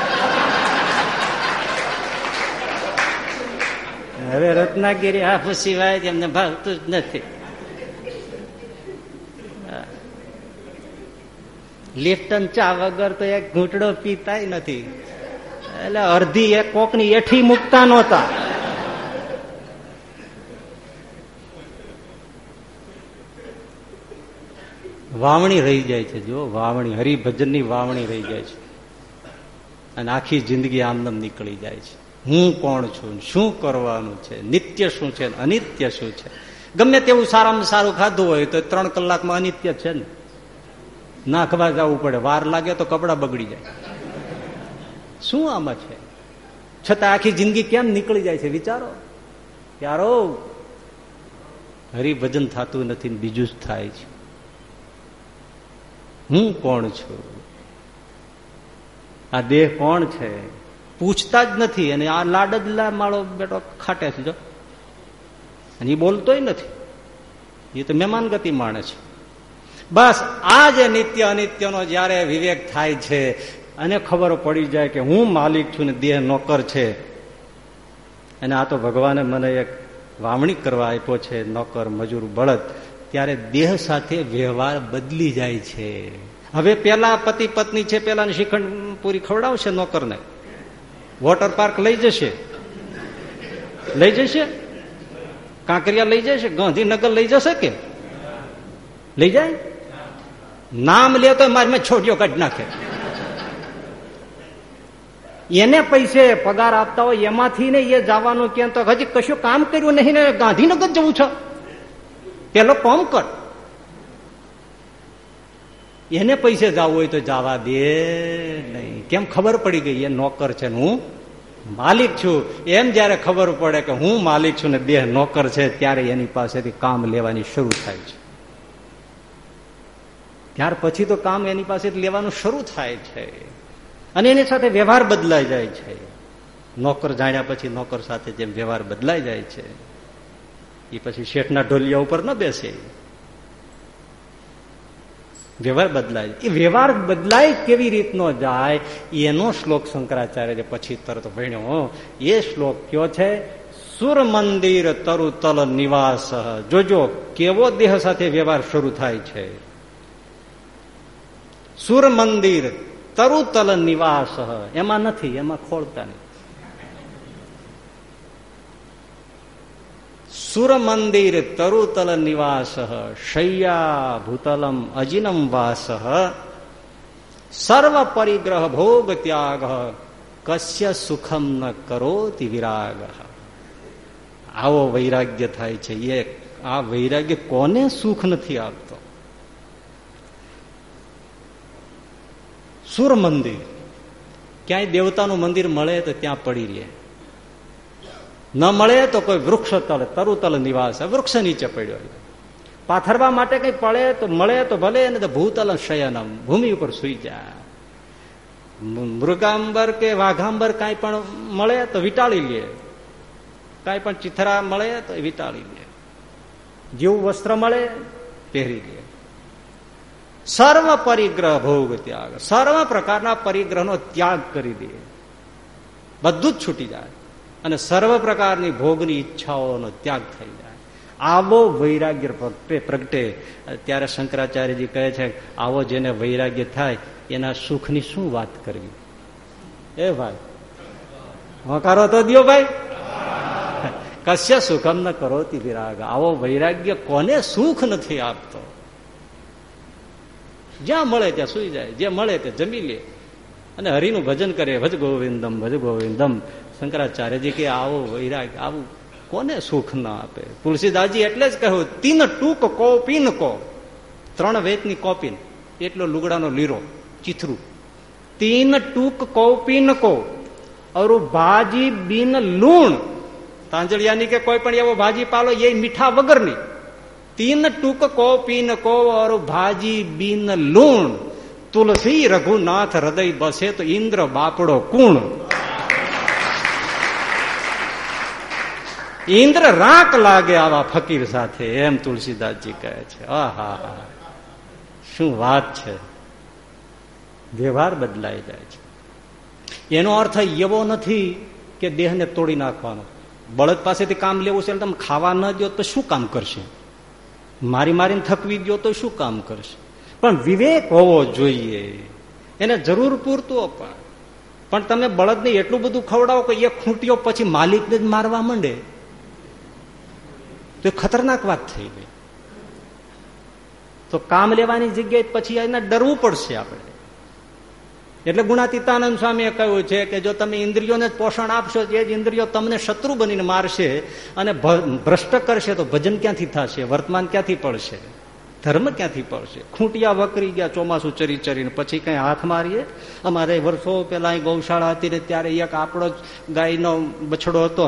હવે રત્નાગીરી હાફૂસ સિવાય એમને ભાવતું જ નથી. લિફ્ટન ચા વગર તો એક ઘૂંટડો પીતાય નથી. એટલે અડધી એક કોકની એઠી મૂકતા નહોતા. વાવણી રહી જાય છે જો વાવણી, હરિભજનની વાવણી રહી જાય છે. અને આખી જિંદગી આમદમ નીકળી જાય છે. હું કોણ છું શું કરવાનું છે? નિત્ય શું છે અનિત્ય શું છે? ગમે તેવું સારામાં સારું ખાધું હોય તો ત્રણ કલાકમાં અનિત્ય છે ને. નાખવા જવું પડે. વાર લાગે તો કપડા બગડી જાય. શું આમાં છે? છતાં આખી જિંદગી કેમ નીકળી જાય છે? વિચારો. યારો હરિભજન થતું નથી બીજું જ થાય છે. હું કોણ છું? આ દેહ કોણ છે? પૂછતા જ નથી. અને આ લાડ જ માળો બેટો ખાટે છે, જો. અને એ બોલતોય નથી. એ તો મહેમાન ગતિ માણે છે. બસ આ જે નિત્ય અનિત્યનો જયારે વિવેક થાય છે, અને ખબર પડી જાય કે હું માલિક છું ને દેહ નોકર છે. અને આ તો ભગવાને મને એક વાવણી કરવા આપ્યો છે, નોકર, મજૂર, બળદ. ત્યારે દેહ સાથે વ્યવહાર બદલી જાય છે. હવે પેલા પતિ પત્ની છે પેલા શિખંડ પૂરી ખવડાવશે નોકરને. વોટર પાર્ક લઈ જશે. લઈ જશે? કાંકરિયા લઈ જશે? ગાંધીનગર લઈ જશે કે? લઈ જાય? નામ લે તો મારી છોડીઓ કાઢી નાખે. એને પૈસે પગાર આપતા હોય, એમાંથી ને એ જવાનું કેમ તો હજી કશું કામ કર્યું નહીં ને, ગાંધીનગર જવું છે. પેલો કોમ કર. એને પૈસે જવું હોય તો જવા દે નહીં. કેમ ખબર પડી ગઈ? એ નોકર છે હું માલિક છું. એમ જયારે ખબર પડે કે હું માલિક છું ને દેહ નોકર છે, ત્યારે એની પાસેથી કામ લેવાની શરૂ થાય છે. ત્યાર પછી તો કામ એની પાસે લેવાનું શરૂ થાય છે. અને એની સાથે વ્યવહાર બદલાઈ જાય છે. નોકર જાણ્યા પછી નોકર સાથે જેમ વ્યવહાર બદલાઈ જાય છે, એ પછી શેઠના ઢોલિયા ઉપર ન બેસે. વ્યવહાર બદલાય. એ વ્યવહાર બદલાય કેવી રીતનો જાય, એનો શ્લોક શંકરાચાર્ય પછી તરત ભણ્યો. એ શ્લોક કયો છે? સુર મંદિર તરુતલ નિવાસ. જોજો, કેવો દેહ સાથે વ્યવહાર શરૂ થાય છે? સુર મંદિર તરુતલ નિવાસ. એમાં નથી, એમાં ખોળતા નહીં. સુર મંદિર તરુતલ નિવાસ. શૈયા ભૂતલમ અજિનમ વાસ. સર્વ પરિગ્રહ ભોગ ત્યાગ. કશ્ય સુખમ ન કરોતિ વિરાગ. આવો વૈરાગ્ય થાય છે. એ આ વૈરાગ્ય કોને સુખ નથી આપતો? સુર મંદિર. ક્યાંય દેવતાનું મંદિર મળે તો ત્યાં પડી રહે. ન મળે તો કોઈ વૃક્ષ તળ તરુતલ નિવાસ, વૃક્ષ નીચે પડ્યો પાથરવા માટે કઈ પડે તો મળે તો ભલે, ને તો ભૂતલ શયનમ, ભૂમિ ઉપર સુઈ જાય. મૃગાંબર કે વાઘાંબર કાંઈ પણ મળે તો વિટાળી લે. કાંઈ પણ ચિથરા મળે તો વિટાળી લે. જેવું વસ્ત્ર મળે, પહેરી લે. સર્વ પરિગ્રહ ભોગ ત્યાગ. સર્વ પ્રકારના પરિગ્રહનો ત્યાગ કરી દે. બધું જ છૂટી જાય. અને સર્વ પ્રકારની ભોગની ઈચ્છાઓનો ત્યાગ થઈ જાય. આવો વૈરાગ્ય પ્રગટે ત્યારે શંકરાચાર્યજી કહે છે, આવો જેને વૈરાગ્ય થાય, એના સુખની શું વાત કરવી? એ ભાઈ, હકારો તો દો ભાઈ. કશ્ય સુખમ ન કરો વિરાગ. આવો વૈરાગ્ય કોને સુખ નથી આપતો? જ્યાં મળે ત્યાં સુઈ જાય. જે મળે તે જમી લે. અને હરિનું ભજન કરે, ભજ ગોવિંદમ ભજ ગોવિંદમ. શંકરાચાર્યજી કે, આવો વૈરાગ, આવું કોને સુખ ના આપે? તુલસીદાસજી એટલે જ કહ્યું, તીન ટૂંક કોપીન કો. ત્રણ વેતની કોપીન. એટલો લુગડાનો લીરો, ચીથરું. તીન ટૂંક કોપીન કો, અરુ ભાજી બિન લૂણ. તાંજળિયાની કે કોઈ પણ એવો ભાજી પાલો, એ મીઠા વગરની. તીન ટૂક કો પીન કો ઓર ભાજી બીન લૂણ તુલસી રઘુનાથ હૃદય બસે તો ઇન્દ્ર બાપડો કુણ ઇન્દ્ર રાક લાગે આવા ફકીર સાથે એમ તુલસીદાસજી કહે છે આહા શું વાત છે? વ્યવહાર બદલાઈ જાય છે. એનો અર્થ એવો નથી કે દેહને તોડી નાખવાનો. બળદ પાસેથી કામ લેવું છે તમે ખાવા ન દો તો શું કામ કરશે? મારી મારીને થકવી ગયો તો શું કામ કરશે? પણ વિવેક હોવો જોઈએ. એને જરૂર પૂરતું અપાય. પણ તમે બળદને એટલું બધું ખવડાવો કે એ ખૂંટ્યો પછી માલિકને જ મારવા માંડે. તો ખતરનાક વાત થઈ ગઈ. તો કામ લેવાની જગ્યાએ પછી એને ડરવું પડશે આપણે. એટલે ગુણાતીતાનંદ સ્વામીએ કહ્યું છે કે જો તમે ઇન્દ્રિયોને પોષણ આપશો એ જ ઇન્દ્રિયો તમને શત્રુ બનીને મારશે અને ભ્રષ્ટ કરશે તો ભજન ક્યાંથી થશે? વર્તમાન ક્યાંથી પડશે? ધર્મ ક્યાંથી પડશે? ખૂંટિયા વકરી ગયા, ચોમાસું ચરી ચરીને પછી કઈ હાથ મારીએ? અમારે વર્ષો પેલા અહીં ગૌશાળા હતી ને ત્યારે એક આપણો જ ગાયનો બછડો હતો.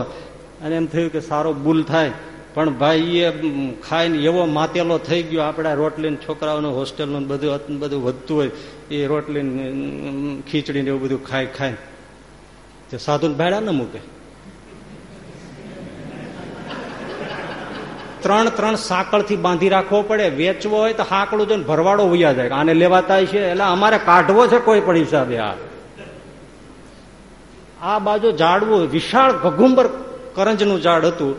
અને એમ થયું કે સારો બુલ થાય. પણ ભાઈ એ ખાઈને એવો માતેલો થઈ ગયો, આપણા રોટલી છોકરાઓનું હોસ્ટેલનું બધું બધું વધતું હોય એ રોટલી ખીચડી ને એવું બધું ખાય ખાય. તે સાધુ ભાડા ન મૂકે? ત્રણ ત્રણ સાંકળથી બાંધી રાખવો પડે, વેચવો હોય તો હાકડું જોઈને ભરવાડો વૈયા જાય. આને લેવાતા છે એટલે અમારે કાઢવો છે કોઈ પણ હિસાબે આ આ બાજુ ઝાડવું, વિશાળ ઘગુંબર કરંજનું ઝાડ હતું.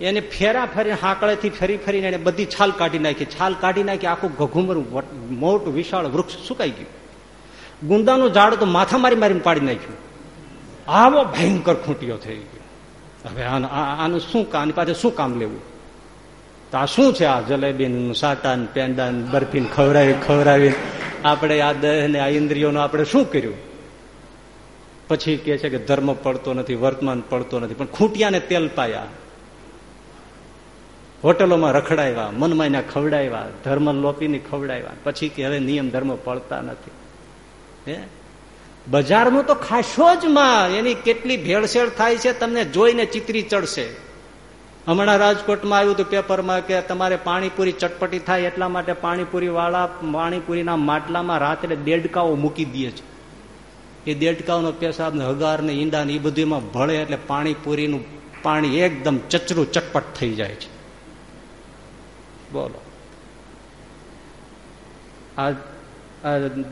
એને ફેરા ફરી હાંકળેથી ફરી ફરીને એને બધી છાલ કાઢી નાખી. છાલ કાઢી નાખી, આખું ઘઘુમર મોટું, વિશાળ વૃક્ષ સુકાઈ ગયું. ગુંદાનું ઝાડ તો માથા મારી મારીને પાડી નાખ્યું. આવો ભયંકર ખૂંટીઓ થઈ ગયો. હવે આનું શું આની પાસે શું કામ લેવું? તો આ શું છે આ જલેબીન, સાટાન, પેંડાન, બરફીન ખવડાવી ખવડાવી. આપણે આ દેહ ને આ ઇન્દ્રિયોનું આપણે શું કર્યું? પછી કે છે કે ધર્મ પડતો નથી, વર્તમાન પડતો નથી, પણ ખૂંટિયાને તેલ પાયા. હોટલોમાં રખડાવ્યા મનમાં ખવડાવ્યા ધર્મ લોપીને ખવડાવ્યા પછી કે હવે નિયમ ધર્મ પડતા નથી. હે? બજારનું તો ખાશો જ માં એની કેટલી ભેળસેળ થાય છે તમને જોઈને ચિત્રી ચડશે. હમણાં રાજકોટમાં આવ્યું હતું પેપરમાં કે તમારે પાણીપુરી ચટપટી થાય એટલા માટે પાણીપુરી વાળા પાણીપુરીના માટલામાં રાત્રે દેડકાઓ મૂકી દે છે. એ દેડકાઓનો પેશાબ ને હગાર ને ઈંડા ને એ બધું ભળે એટલે પાણીપુરીનું પાણી એકદમ ચચરું ચટપટ થઈ જાય છે. બોલો. આ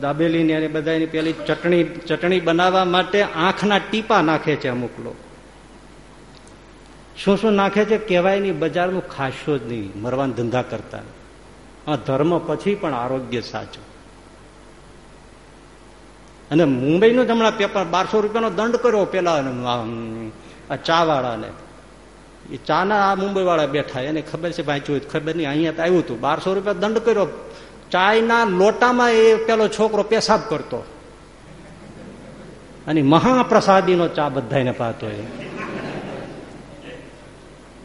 દાબેલી ને બધાની પેલી ચટણી ચટણી બનાવવા માટે આંખના ટીપા નાખે છે અમુક લોકો. શું શું નાખે છે? કહેવાય નહીં, બજારનું ખાશો જ નહીં, મરવાના ધંધા કરતા. આ ધર્મ પછી પણ આરોગ્ય સાચું. અને મુંબઈનું જ હમણાં પેપર, બારસો રૂપિયાનો દંડ કર્યો પેલા ચા વાળાને એ ચાના આ મુંબઈ વાળા બેઠા એને ખબર છે વાંચ્યું ખબર નહીં, અહીંયા તો આવ્યું હતું બારસો રૂપિયા દંડ કર્યો. ચાયના લોટામાં એ પેલો છોકરો પેશાબ કરતો. અને મહાપ્રસાદીનો ચા બધાને પાતો એ.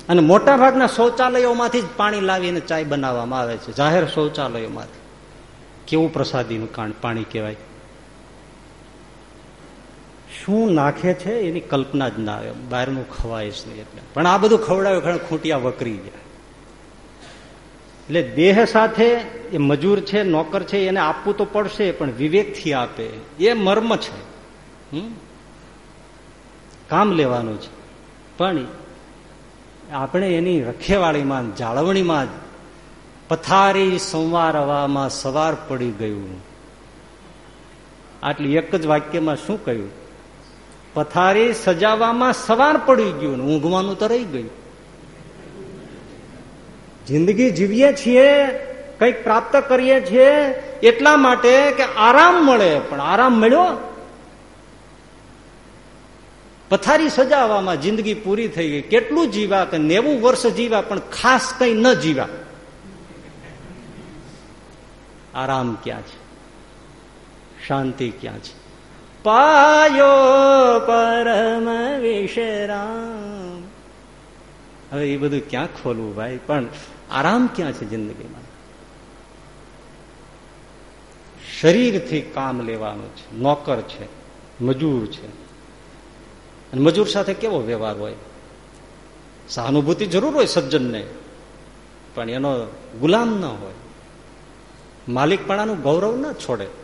અને મોટા ભાગના શૌચાલયોમાંથી જ પાણી લાવીને ચાય બનાવવામાં આવે છે. જાહેર શૌચાલયોમાંથી. કેવું પ્રસાદીનું પાણી કહેવાય? શું નાખે છે એની કલ્પના જ ના આવે. બહારનું ખવાય જ નહીં એટલે. પણ આ બધું ખવડાવે ઘણા ખૂંટિયા વકરી ગયા. એટલે દેહ સાથે એ મજૂર છે, નોકર છે, એને આપવું તો પડશે, પણ વિવેકથી આપે. એ મર્મ છે. કામ લેવાનું છે. પણ આપણે એની રખેવાળીમાં, જાળવણીમાં પથારી સંવારવામાં સવાર પડી ગયું. આટલી એક જ વાક્યમાં શું કહ્યું? પથારી સજાવવામાં સવાર પડી ગયું ઊંઘવાનું તો રહી ગયું. જિંદગી જીવીએ છીએ, કંઈક પ્રાપ્ત કરીએ છીએ, એટલા માટે કે આરામ મળે, પણ આરામ મળ્યો? પથારી સજાવવામાં જિંદગી પૂરી થઈ ગઈ. કેટલું જીવા કે નેવું વર્ષ જીવા, પણ ખાસ કઈ ન જીવા. આરામ ક્યાં છે? શાંતિ ક્યાં છે? પાયો પરમ વિશ્રામ. હવે એ બધું ક્યાં ખોલવું ભાઈ? પણ આરામ ક્યાં છે જિંદગીમાં? શરીરથી કામ લેવાનું છે, નોકર છે, મજૂર છે. અને મજૂર સાથે કેવો વ્યવહાર હોય? સહાનુભૂતિ જરૂર હોય સજ્જનને, પણ એનો ગુલામ ન હોય. માલિકપણાનું ગૌરવ ન છોડે.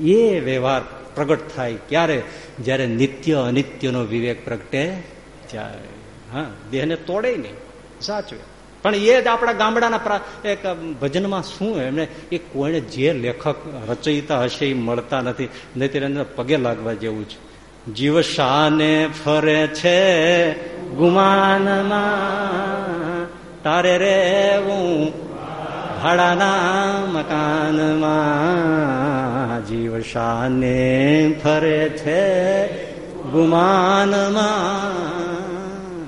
એ વ્યવહાર પ્રગટ થાય ક્યારે? જ્યારે નિત્ય અનિત્યનો વિવેક પ્રગટે ત્યારે હા, દેહને તોડે નહીં. સાચું. પણ એ જ આપણા ગામડાના એક ભજનમાં શું એમને એ કોઈને જે લેખક રચયિતા હશે એ મળતા નથી. નહીં પગે લાગવા જેવું છે. જીવ શાને ફરે છે ગુમાનમાં. તારે રે હું ભાડાના મકાનમાં જીવશાને ફરે છે ગુમાનમાં.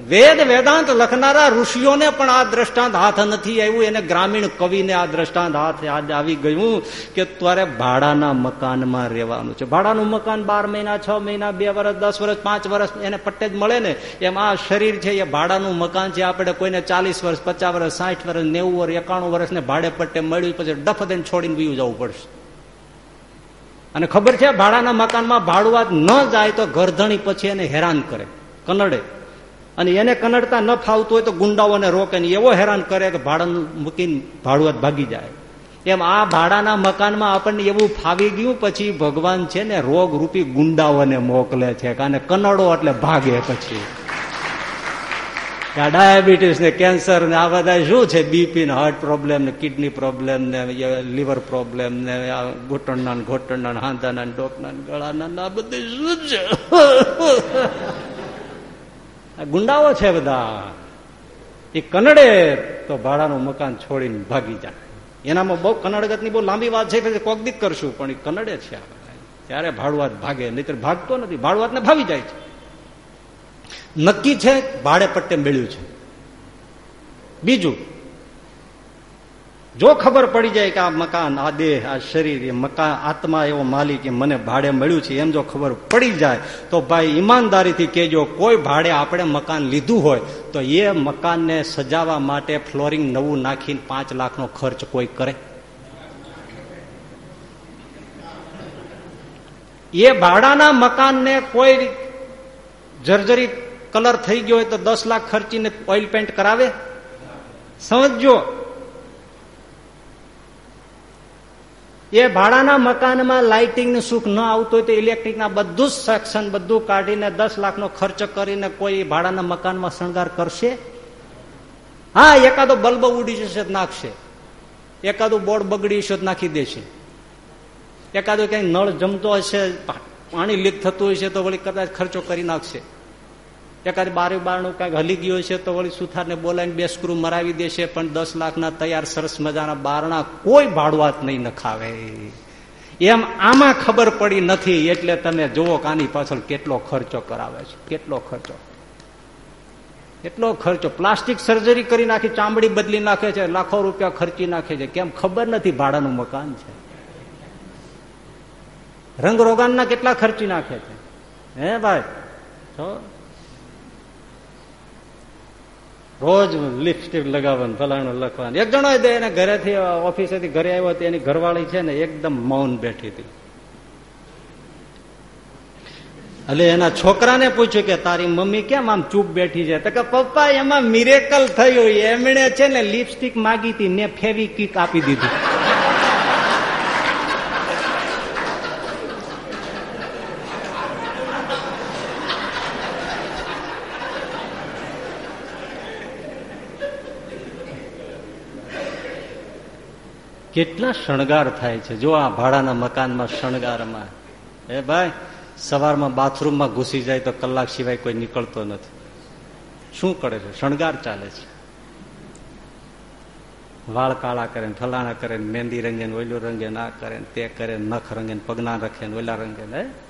વેદ વેદાંત લખનારા ઋષિઓને પણ આ દ્રષ્ટાંત હાથ નથી આવ્યું એને ગ્રામીણ કવિને આ દ્રષ્ટાંત હાથ આવી ગયું કે તારે ભાડાના મકાનમાં રહેવાનું છે. ભાડાનું મકાન બાર મહિના, છ મહિના, બે વર્ષ દસ વર્ષ પાંચ વર્ષ એને પટ્ટે જ મળે ને. એમ આ શરીર છે, એ ભાડાનું મકાન છે. આપણે કોઈને ચાલીસ વર્ષ પચાસ વર્ષ સાઠ વર્ષ નેવું વર્ષ એકાણું વર્ષને ભાડે પટ્ટે મળ્યું પછી ડફ દઈને છોડીને બીજું જવું પડશે. અને ખબર છે, ભાડાના મકાનમાં ભાડુઆત ન જાય તો ઘરધણી પછી એને હેરાન કરે, કનડે. અને એને કનડતા ન ફાવતું હોય તો ગુંડાઓને રોકે ને એવો હેરાન કરે કે ભાડાનું મૂકીને ભાડુઆત ભાગી જાય. એમ આ ભાડાના મકાનમાં આપણને એવું ફાવી ગયું, પછી ભગવાન છે ને રોગ રૂપી ગુંડાઓને મોકલે છે અને કનડો એટલે ભાગે પછી. ડાયાબિટીસ ને કેન્સર ને આ બધા શું છે? બીપી ને હાર્ટ પ્રોબ્લેમ ને કિડની પ્રોબ્લેમ ને લીવર પ્રોબ્લેમ ને ઘૂંટણના ઘોટણના હાંધાના ડોકના ગળાના આ બધું શું છે? ગુંડાઓ છે બધા. એ કનડે તો ભાડાનું મકાન છોડીને ભાગી જાય. એનામાં બહુ કનડગતની બહુ લાંબી વાત છે, પછી કોક દીક કરશું, પણ એ કનડે છે ત્યારે ભાડુઆત ભાગે, નહીતર ભાગતો નથી. ભાડુઆતને ભાવી જાય છે. નક્કી છે, ભાડે પટ્ટે મેળ્યું છે. બીજું જો ખબર પડી જાય કે આ મકાન, આ દેહ, આ શરીર, એ મકાન, આત્મા એવો માલિક એ મને ભાડે મળ્યું છે, એમ જો ખબર પડી જાય, તો ભાઈ ઈમાનદારીથી કેજો કોઈ ભાડે આપણે મકાન લીધું હોય, તો એ મકાનને સજાવવા માટે ફ્લોરિંગ નવું નાખીને પાંચ લાખનો ખર્ચ કોઈ કરે? એ ભાડાના મકાનને કોઈ જર્જરી કલર થઈ ગયો હોય તો દસ લાખ ખર્ચીને ઓઇલ પેન્ટ કરાવે? સમજો એ ભાડાના મકાનમાં લાઇટિંગનું સુખ ન આવતું હોય તો ઇલેક્ટ્રિકના બધું જ સેક્શન બધું કાઢીને દસ લાખનો ખર્ચ કરીને કોઈ ભાડાના મકાનમાં શણગાર કરશે? હા, એકાદો બલ્બ ઉડી જશે નાખશે. એકાદું બોર્ડ બગડી છે નાખી દેશે. એકાદો ક્યાંય નળ જમતો હશે પાણી લીક થતું છે તો વળી કદાચ ખર્ચો કરી નાખશે. એકાદ બારે બારણું કાંઈક હલી ગયું છે તો વળી સુથારને બોલાવીને બે સ્ક્રૂ મરાવી દેશે પણ દસ લાખના તૈયાર સરસ મજાના બારણા કોઈ ભાડવાત નહીં નખાવે. એમ આમાં ખબર પડી નથી એટલે તમે જુઓ કે આની પાછળ કેટલો ખર્ચો કરાવે છે. કેટલો ખર્ચો? કેટલો ખર્ચો? પ્લાસ્ટિક સર્જરી કરી નાખી, ચામડી બદલી નાખે છે, લાખો રૂપિયા ખર્ચી નાખે છે. કેમ? ખબર નથી ભાડાનું મકાન છે. રંગ રોગાનના કેટલા ખર્ચી નાખે છે? હે ભાઈ તો રોજ લિપસ્ટિક લગાવવાનું, ફલાણું લખવાનું. એક જણો દે એને ઘરેથી, ઓફિસેથી ઘરે આવ્યો એની ઘરવાળી છે ને એકદમ મૌન બેઠી હતી. એટલે એના છોકરાને પૂછ્યું કે, તારી મમ્મી કેમ આમ ચૂપ બેઠી છે? તો કે, પપ્પા, એમાં મિરેકલ થયું. એમણે છે ને લિપસ્ટિક માગી હતી ને ફેવી કીક આપી દીધી. કેટલા શણગાર થાય છે? જો આ ભાડાના મકાનમાં શણગારમાં. એ ભાઈ, સવારમાં બાથરૂમમાં ઘૂસી જાય તો કલાક સિવાય કોઈ નીકળતો નથી. શું કરે છે? શણગાર ચાલે છે. વાળ કાળા કરે ફલાણા કરે મહેંદી રંગે ઓઈલું રંગે ના કરે તે કરે નખ રંગે પગના રખે ઓલા રંગે હે?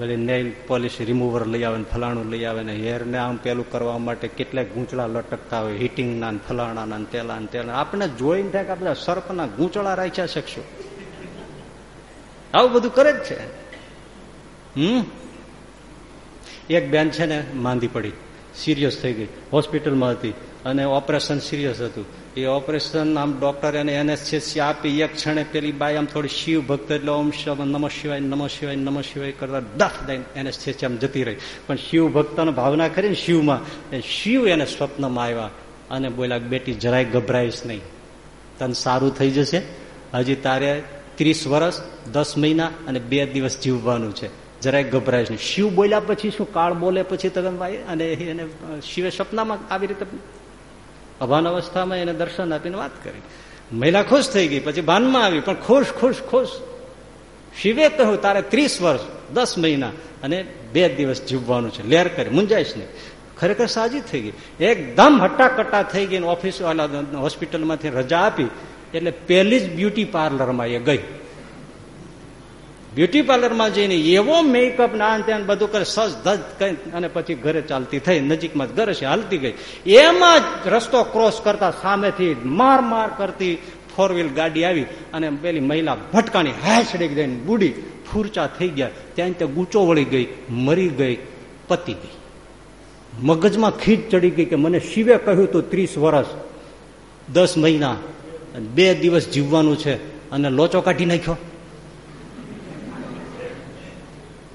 વળી નેલ પોલિશ રિમૂવર લઈ આવે ને ફલાણું લઈ આવે ને હેરને આમ પેલું કરવા માટે કેટલાય ગૂંચળા લટકતા હોય હીટિંગના ને ફલાણાના ને તેલા ને તેલા આપણે જોઈને થાય કે આપણે સર્પના ગૂંચળા રાખ્યા શકશો આવું બધું કરે જ છે. હમ? એક બેન છે ને માંદી પડી સિરિયસ થઈ ગઈ હોસ્પિટલમાં હતી અને ઓપરેશન સિરિયસ હતું. એ ઓપરેશન આમ ડોક્ટર એને એનેસ્થેસી આપી, એક ક્ષણે પેલી બાઈ આમ થોડી શિવ ભક્ત એટલે ઓમ શિવ, નમ શિવાય નમ શિવાય નમ શિવાય કરતા દફ દઈને આમ જતી રહી. પણ શિવ ભક્તનો ભાવના કરીને શિવમાં શિવ એને સ્વપ્નમાં આવ્યા અને બોલ્યા, બેટી, જરાય ગભરાઈશ નહીં. તને સારું થઈ જશે. હજી તારે ત્રીસ વર્ષ, દસ મહિના અને બે દિવસ જીવવાનું છે. જરાય ગભરાઈશ નહીં. શિવ બોલ્યા પછી શું? કાળ બોલે પછી તગનભાઈ અને એને શિવે સપનામાં આવી રીતે અભાન અવસ્થામાં એને દર્શન આપીને વાત કરી. મહિલા ખુશ થઈ ગઈ, પછી ભાનમાં આવી, પણ ખુશ ખુશ ખુશ. શિવે કહ્યું, તારે ત્રીસ વર્ષ, દસ મહિના અને બે દિવસ જીવવાનું છે. લેર કરી મુંજાઈશ નહીં. ખરેખર સાજી થઈ ગઈ. એકદમ હટ્ટાકટ્ટા થઈ ગઈ ઓફિસ હોસ્પિટલમાંથી રજા આપી, એટલે પહેલી જ બ્યુટી પાર્લરમાં એ ગઈ. બ્યુટી પાર્લરમાં જઈને એવો મેકઅપ ના ત્યાં બધું કરે, સજ ધજ કઈ અને પછી ઘરે ચાલતી થઈ, નજીકમાં ઘરે છે, હાલતી ગઈ. એમાં જ રસ્તો ક્રોસ કરતા સામેથી માર માર કરતી ફોર વ્હીલ ગાડી આવી અને પેલી મહિલા ભટકાણી હાસડી દઈને બુડી ફૂરચા થઈ ગયા. ત્યાં ત્યાં ગૂંચો વળી ગઈ, મરી ગઈ, પતી ગઈ. મગજમાં ખીજ ચડી ગઈ કે મને શિવે કહ્યું તો ત્રીસ વર્ષ દસ મહિના, બે દિવસ જીવવાનું છે અને લોચો કાઢી નાખ્યો.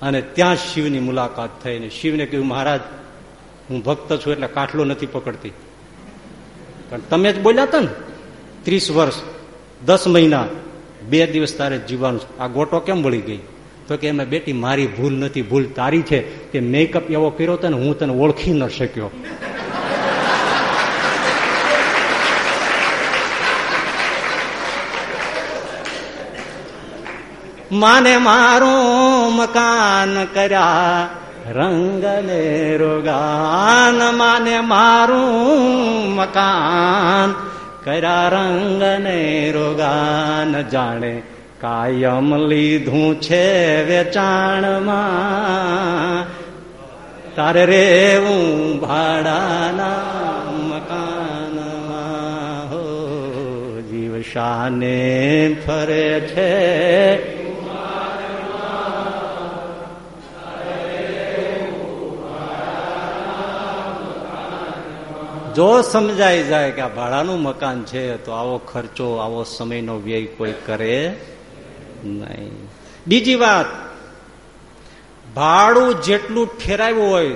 અને ત્યાં શિવની મુલાકાત થઈ ને શિવને કહ્યું, મહારાજ, હું ભક્ત છું એટલે કાઠલો નથી પકડતી. પણ તમે જ બોલ્યા હતા ને, ત્રીસ વર્ષ, દસ મહિના, બે દિવસ તારે જીવવાનું આ ગોટો કેમ વળી ગઈ? તો કે એમાં બેટી, મારી ભૂલ નથી, ભૂલ તારી છે. કે મેકઅપ એવો કર્યો હતો ને હું તને ઓળખી ન શક્યો. માને મારું મકાન કર્યા, રંગને રોગાન માને મારું મકાન કર્યા, રંગને રોગાન જાણે કાયમ લીધું છે વેચાણમાં. તારે રેવું ભાડાના મકાનમાં. હો, જીવશાને ફરે છે જો સમજાઈ જાય કે આ ભાડાનું મકાન છે, તો આવો ખર્ચો, આવો સમયનો વ્યય કોઈ કરે નહીં. બીજી વાત, ભાડું જેટલું ઠેરાવ્યું હોય,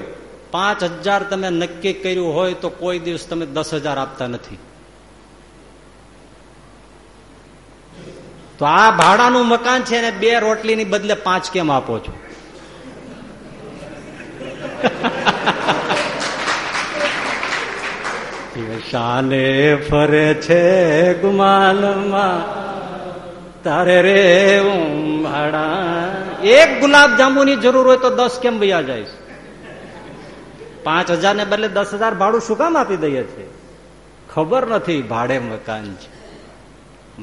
પાંચ હજાર તમે નક્કી કર્યું હોય, તો કોઈ દિવસ તમે દસ હજાર આપતા નથી. તો આ ભાડાનું મકાન છે ને બે રોટલીની બદલે પાંચ કેમ આપો છો? ચાલે ફરે છે ગુમાનમાં તારે રે ભાડા એક ગુલાબ જાંબુની જરૂર હોય તો દસ કેમ વૈયા જાય? પાંચ હજાર ને બદલે દસ હજાર ભાડું શું કામ આપી દઈએ છે? ખબર નથી ભાડે મકાન છે.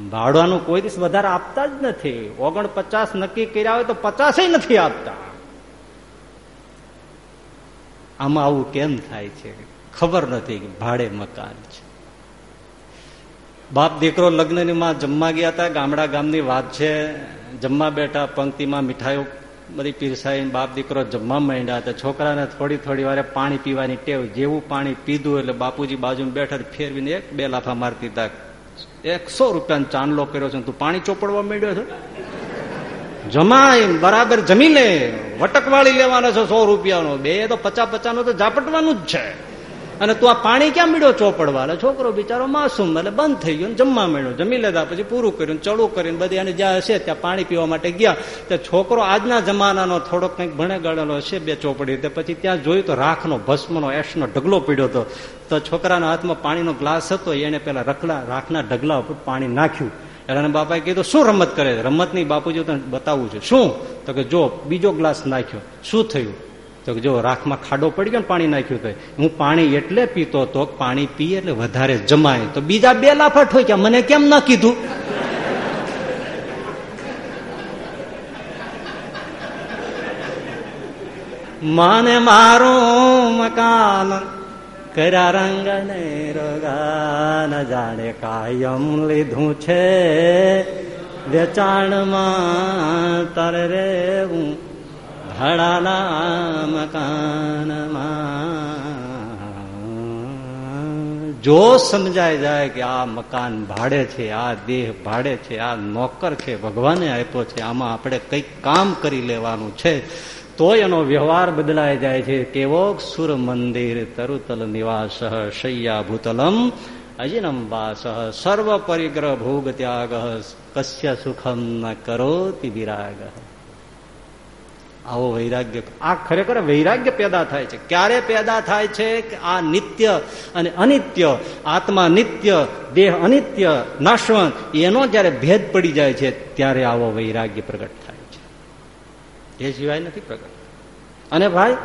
ભાડવાનું કોઈ દિવસ વધારે આપતા જ નથી. ઓગણ પચાસ નક્કી કર્યા હોય તો પચાસ નથી આપતા. આમાં આવું કેમ થાય છે? ખબર નથી કે ભાડે મકાન છે. બાપ દીકરો લગ્નની માં જમવા ગયા હતા, ગામડા ગામની વાત છે. જમવા બેઠા પંક્તિમાં મીઠાઈઓ બધી પીરસાઈ બાપ દીકરો જમવા માંડ્યા હતા. છોકરાને થોડી થોડી વારે પાણી પીવાની ટેવ, જેવું પાણી પીધું એટલે બાપુજી બાજુ બેઠા ફેરવીને એક બે લાફા મારતી હતા એકસો રૂપિયાનો ચાંદલો કર્યો છે. તું પાણી ચોપડવા માંડ્યો છે? જમાય બરાબર જમી લે વટકવાળી લેવાનો છે સો રૂપિયાનો. બે તો પચાસ પચાસ નો તો ઝાપટવાનું જ છે. અને તું આ પાણી ક્યાં મળ્યો ચોપડવા એટલે છોકરો બિચારો માસૂમ, એટલે બંધ થઈ ગયો જમવા મળ્યો જમી લેતા પછી પૂરું કર્યું ચડું કરીને બધી અને જ્યાં હશે ત્યાં પાણી પીવા માટે ગયા. તો છોકરો આજના જમાનાનો થોડોક કંઈક ભણે ગળેલો હશે બે ચોપડી. તો પછી ત્યાં જોયું તો રાખનો, ભસ્મનો, એશનો ઢગલો પીડ્યો હતો. તો છોકરાના હાથમાં પાણીનો ગ્લાસ હતો, એને પેલા રખડા, રાખના ઢગલા ઉપર પાણી નાખ્યું. એટલે બાપાએ કીધું, શું રમત કરે રમત નહીં બાપુજી તને બતાવવું છે. શું? તો કે, જો, બીજો ગ્લાસ નાખ્યો. શું થયું? તો જો રાખમાં ખાડો પડી ગયો પાણી નાખ્યું તો હું પાણી એટલે પીતો તો પાણી પીએ એટલે વધારે જમાય. તો બીજા બે લાફા ઠોક્યા, મને કેમ ના કીધું? માને મારું મકાન કર્યા રંગ ને રોગા ન જાણે કાયમ લીધું છે. વેચાણમાં તારે રે હું ભાડાના મકાનમાં જો સમજાય જાય કે આ મકાન ભાડે છે, આ દેહ ભાડે છે, આ નોકર છે, ભગવાને આપ્યો છે, આમાં આપણે કંઈક કામ કરી લેવાનું છે, તોય એનો વ્યવહાર બદલાઈ જાય છે. કેવો સુર મંદિર તરુતલ નિવાસ શૈયા ભૂતલમ અજિનંબાસ સર્વ પરિગ્રહ ભોગ ત્યાગ કસ્ય સુખમ ન કરોતિ વિરાગ. આવો વૈરાગ્ય. આ ખરેખર વૈરાગ્ય પેદા થાય છે. ક્યારે પેદા થાય છે કે આ નિત્ય અને અનિત્ય, આત્મા નિત્ય, દેહ અનિત્ય, નાશવંત, એનો જયારે ભેદ પડી જાય છે, ત્યારે આવો વૈરાગ્ય પ્રગટ થાય છે. એ સિવાય નથી પ્રગટ. અને ભાઈ,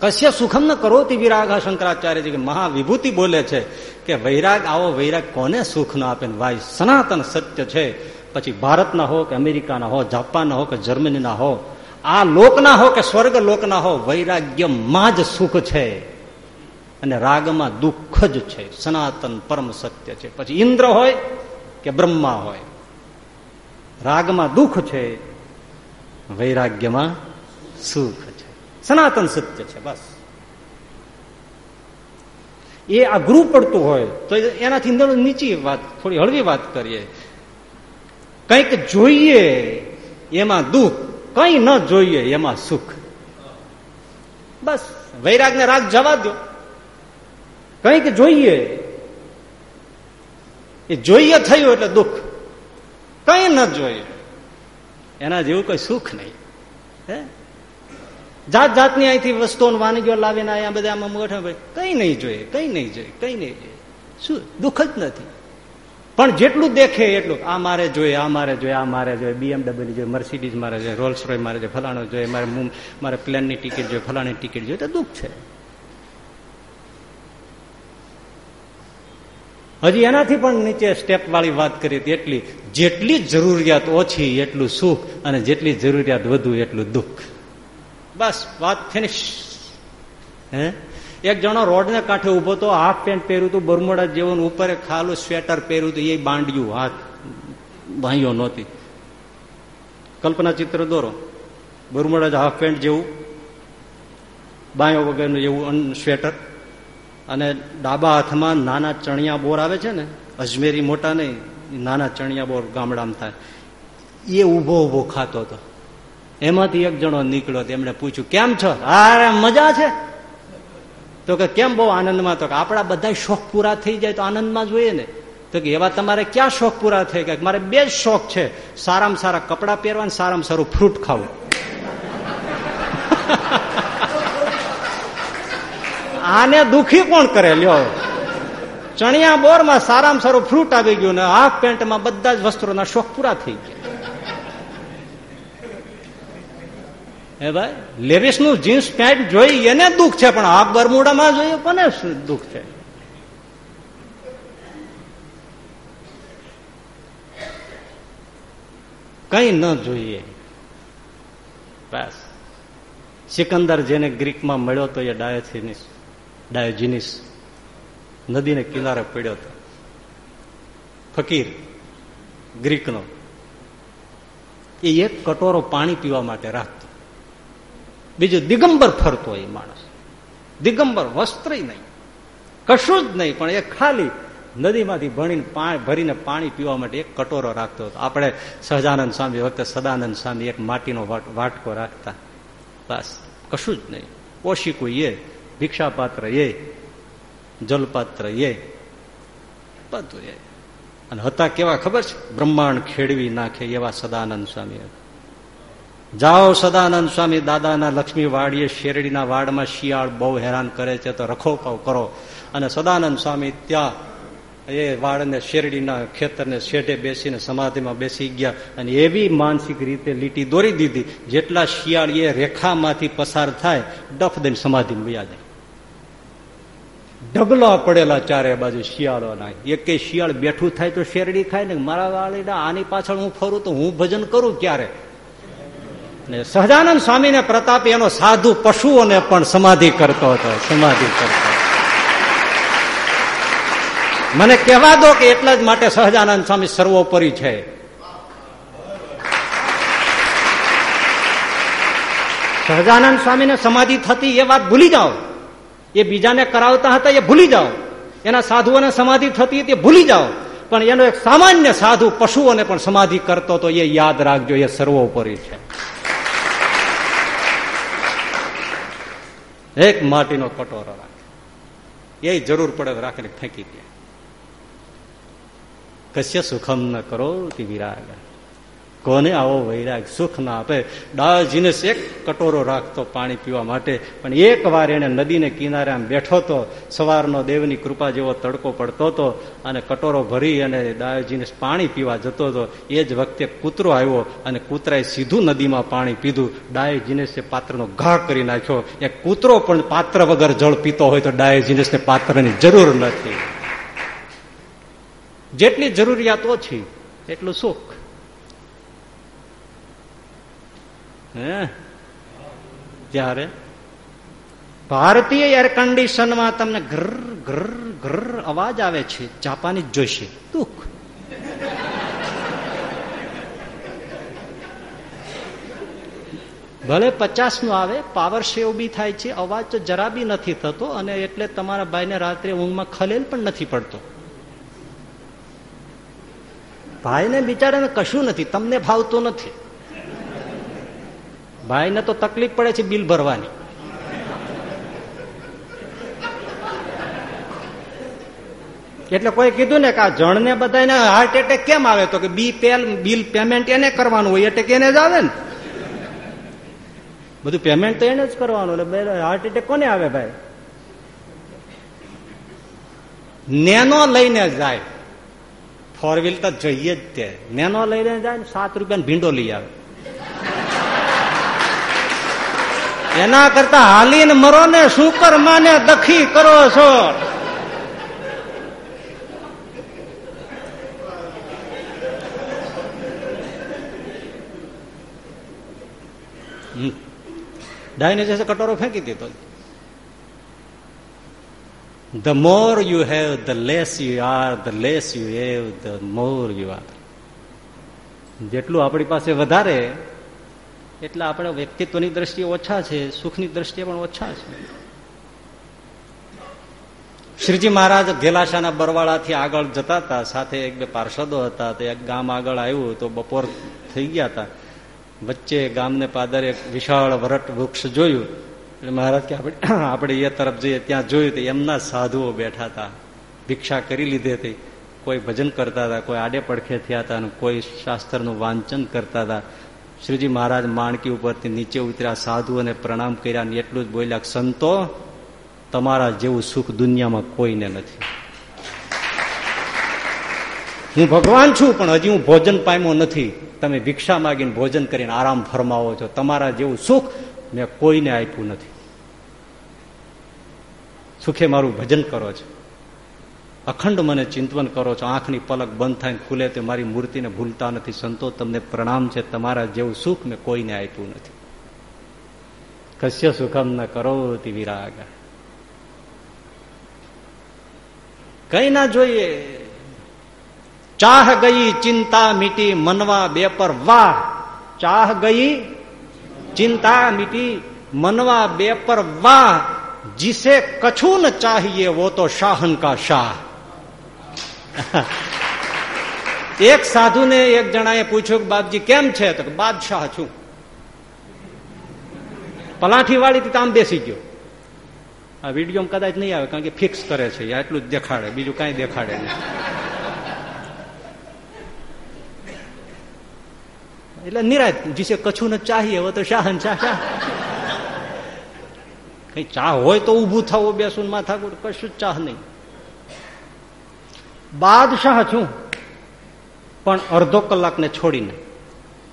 કશ્ય સુખમ ન કરો તે વિરાગ શંકરાચાર્યજી મહાવિભૂતિ બોલે છે કે વૈરાગ, આવો વૈરાગ કોને સુખ ન આપે ભાઈ? સનાતન સત્ય છે. પછી ભારતના હો કે અમેરિકાના હો, જાપાનના હો કે જર્મનીના હો આ લોકના હો કે સ્વર્ગ લોકના હો, વૈરાગ્યમાં જ સુખ છે. અને રાગમાં દુઃખ જ છે. સનાતન પરમ સત્ય છે. પછી ઇન્દ્ર હોય કે બ્રહ્મા હોય. રાગમાં દુઃખ છે, વૈરાગ્યમાં સુખ છે. સનાતન સત્ય છે, બસ. એ અઘરું પડતું હોય, તો એનાથી નીચી વાત, થોડી હળવી વાત કરીએ. કંઈક જોઈએ, એમાં દુઃખ કઈ ન જોઈએ એમાં સુખ. બસ વૈરાગ ને રાગ જવા દો કંઈક જોઈએ. એ જોઈએ થયું એટલે દુઃખ. કઈ ન જોઈએ. એના જેવું કઈ સુખ નહીં. હે? જાત જાતની અહીંથી વસ્તુઓને વાનગીઓ લાવીને અહીંયા બધા આમાં મોટા ભાઈ કઈ નહીં જોઈએ, કઈ નહીં જોઈએ, કઈ નહીં જોઈએ. શું, દુઃખ જ નથી. પણ જેટલું દેખે એટલું. આ મારે જોઈએ, આ મારે જોઈએ, આ મારે જોઈએ. બીએમડબલ્યુ જોઈએ મર્સિડીઝ મારે જોઈએ રોલ્સ રોય મારે જોઈએ, ફલાણો જોઈએ, મારે મારે પ્લેનની ટિકિટ જોઈએ, ફલાણી ટિકિટ જોઈએ. તો દુઃખ છે. હજી એનાથી પણ નીચે સ્ટેપ વાળી વાત કરી હતી એટલી, જેટલી જરૂરિયાત ઓછી, એટલું સુખ, અને જેટલી જરૂરિયાત વધુ, એટલું દુઃખ. બસ, વાત ફિનિશ હે? એક જણો રોડને કાંઠે ઊભો તો હાફ પેન્ટ પહેર્યું હતું બરમોડા જેવું ઉપર ખાલું સ્વેટર પહેર્યું હતું એ બાંડ્યું હાથ. ભાઈઓ નહોતી. કલ્પના ચિત્ર દોરો. બરમોડા હાફ પેન્ટ જેવું, બાંયો વગરનું એવું સ્વેટર. અને ડાબા હાથમાં નાના ચણિયા બોર આવે છે ને, અજમેરી મોટા નહીં નાના ચણિયા બોર ગામડામાં થાય. એ ઊભો ઊભો ખાતો હતો. એમાંથી એક જણો નીકળ્યો એમણે પૂછ્યું, કેમ છો? અરે મજા છે? તો કે કેમ બહુ આનંદમાં? તો કે આપણા બધા શોખ પૂરા થઈ જાય તો આનંદમાં જોઈએ ને. તો કે એવા તમારે ક્યાં શોખ પૂરા થઈ ગયા મારે બે જ શોખ છે. સારામાં સારા કપડાં પહેરવા સારામાં સારું ફ્રૂટ ખાવું. આને દુખી કોણ કરે? લ્યો. ચણિયા બોરમાં સારામાં સારું ફ્રૂટ આવી ગયું ને, હાફ પેન્ટમાં બધા જ વસ્ત્રોના શોખ પૂરા થઈ ગયા. હે ભાઈ લેવીસનું જીન્સ પેન્ટ જોઈ એને દુઃખ છે, પણ આ બરમુડામાં જોઈએ કોને દુઃખ છે? કઈ ન જોઈએ. બસ. સિકંદર જેને ગ્રીકમાં મળ્યો તો એ ડાયોથિનિસ ડાયોજીનિસ નદીને કિનારે પડ્યો હતો. ફકીર, ગ્રીકનો. એ એક કટોરો પાણી પીવા માટે રાખતો બીજું દિગંબર ફરતો એ માણસ. દિગંબર વસ્ત્ર નહીં. કશું જ નહીં, પણ એ ખાલી નદીમાંથી ભણીને ભરીને પાણી પીવા માટે એક કટોરો રાખતો હતો. આપણે સહજાનંદ સ્વામી વખતે સદાનંદ સ્વામી એક માટીનો વાટકો રાખતા. બસ, કશું જ નહીં. ઓશિકુ એ, ભિક્ષાપાત્ર એ, જલપાત્ર એ, બધું એ. અને હતા કેવા ખબર છે? બ્રહ્માંડ ખેડવી નાખે એવા સદાનંદ સ્વામી જાઓ સદાનંદ સ્વામી દાદાના લક્ષ્મી વાડીએ શેરડીના વાડમાં શિયાળ બહુ હેરાન કરે છે તો રખોપાવ કરો. અને સદાનંદ સ્વામી ત્યાં એ વાડને શેરડીના ખેતરને શેઢે બેસીને સમાધિમાં બેસી ગયા અને એવી માનસિક રીતે લીટી દોરી દીધી જેટલા શિયાળ એ રેખામાંથી પસાર થાય, ડફ દઈને સમાધિમાં વયા જાય. ઢગલા પડેલા ચારે બાજુ શિયાળોના એક શિયાળ બેઠું થાય તો શેરડી ખાય ને મારા વાળીના આની પાછળ હું ફરું તો હું ભજન કરું ક્યારે? ને સહજાનંદ સ્વામીને પ્રતાપ એનો સાધુ પશુઓને પણ સમાધિ કરતો હતો, સમાધિ કરતો મને કહેવા દો કે એટલા જ માટે સહજાનંદ સ્વામી સર્વોપરી છે. સહજાનંદ સ્વામીને સમાધિ થતી એ વાત ભૂલી જાઓ. એ બીજાને કરાવતા હતા એ ભૂલી જાઓ. એના સાધુઓને સમાધિ થતી તે ભૂલી જાઓ. પણ એનો એક સામાન્ય સાધુ પશુઓને પણ સમાધિ કરતો તો એ યાદ રાખજો, એ સર્વોપરી છે. એક માટીનો કટોરો રાખે. એ જરૂર પડે રાખીને ફેંકી દે. કશ્ય સુખમ ન કરો તે વિરાગ. કોને આવો વૈરાગ સુખ ના આપે? ડાળજીને એક કટોરો રાખતો પાણી પીવા માટે. પણ એક વાર એને નદીને કિનારે આમ બેઠો તો, સવારનો દેવની કૃપા જેવો તડકો પડતો હતો અને કટોરો ભરી અને દાયોજીને પાણી પીવા જતો હતો એ જ વખતે કૂતરો આવ્યો અને કૂતરાએ સીધું નદીમાં પાણી પીધું. ડાયોજીને પાત્રનો ઘા કરી નાખ્યો. એ કૂતરો પણ પાત્ર વગર જળ પીતો હોય તો ડાયોજીને પાત્રની જરૂર નથી. જેટલી જરૂરિયાત ઓછી, એટલું સુખ. હે? ત્યારે ભારતીય એર કન્ડિશનમાં તમને ઘર ઘર ઘર અવાજ આવે છે જાપાની જોઈશે. દુઃખ. ભલે પચાસનું આવે પાવર સેવ બી થાય છે, અવાજ તો જરા બી નથી થતો અને એટલે તમારા ભાઈને રાત્રે ઊંઘમાં ખલેલ પણ નથી પડતો. ભાઈને બિચારાને કશું નથી, તમને ભાવતું નથી. ભાઈને તો તકલીફ પડે છે બિલ ભરવાની. એટલે કોઈ કીધું ને કે આ જણને બધાને હાર્ટ એટેક કેમ આવે? તો કે બી પેલ બિલ પેમેન્ટ એને કરવાનું હોય એટેક એને જ આવે ને. બધું પેમેન્ટ તો એને જ કરવાનું, એટલે હાર્ટ એટેક કોને આવે ભાઈ? નેનો લઈને જાય. ફોર વ્હીલ તો જઈએ જ તે. નેનો લઈને જાય ને સાત રૂપિયા ભીંડો લઈ આવે. એના કરતા હાલીને મરો ને શું કર માને દખી કરો છો ડાયને જશે કટોરો ફેંકી દીધો The more you have, the less you are, the less you have, the more you are. જેટલું આપણી પાસે વધારે એટલે આપણે વ્યક્તિત્વની દ્રષ્ટિએ ઓછા છે, સુખની દ્રષ્ટિએ પણ ઓછા છે. શ્રીજી મહારાજ ઘેલાશાના બરવાળાથી આગળ જતા હતા, સાથે એક બે પાર્ષદો હતા, તો એક ગામ આગળ આવ્યું તો બપોર થઈ ગયા હતા. વચ્ચે ગામને પાદરે એક વિશાળ વરટ વૃક્ષ જોયું. એટલે મહારાજ કે, આપણે આપણે એ તરફ જઈએ, ત્યાં જોયું તો એમના સાધુઓ બેઠા હતા. ભિક્ષા કરી લીધી હતી. કોઈ ભજન કરતા હતા, કોઈ આડે પડખે થયા હતા અને કોઈ શાસ્ત્રનું વાંચન કરતા હતા. શ્રીજી મહારાજ માણકી ઉપરથી નીચે ઉતર્યા સાધુઓને પ્રણામ કર્યા ને એટલું જ બોલ્યા સંતો, તમારા જેવું સુખ દુનિયામાં કોઈને નથી. હું ભગવાન છું, પણ હજી હું ભોજન પામ્યો નથી. તમે ભિક્ષા માગીને ભોજન કરીને આરામ ફરમાવો છો. તમારા જેવું સુખ મેં કોઈને આપ્યું નથી. સુખે મારું ભજન કરો છો. અખંડ મને ચિંતવન કરો છો. આંખની પલક બંધ થાય ખુલે તે મારી મૂર્તિને ભૂલતા નથી. સંતો તમને પ્રણામ છે. તમારા જેવું સુખ મેં કોઈને આપ્યું નથી. કશ્ય સુખમ ન કરો વિરાગ. કઈ ના જોઈએ. ચાહ ગઈ, ચિંતા મીટી, મનવા બે પર વાહ ચાહ ગઈ, ચિંતા મીટી, મનવા બે પર વાહ જીસે કછુ ન ચાહીએ, વો તો શાહન કા શાહ. એક સાધુને એક જણાએ પૂછ્યું કે, બાપજી, કેમ છે? તો બાદશાહ છું. પલાઠી વાળી આમ બેસી ગયો. આ વીડિયો કદાચ નહીં આવે, કારણ કે ફિક્સ કરે છે એટલું જ દેખાડે, બીજું કઈ દેખાડે નહીં. એટલે નિરાજ જીસે કછું ને ચાહીએ હવે તો શાહન શાહ. કઈ ચા હોય તો ઉભું થવું બેસું માથા કશું જ ચાહ નહીં. બાદશાહ છું. પણ અડધો કલાકને છોડીને.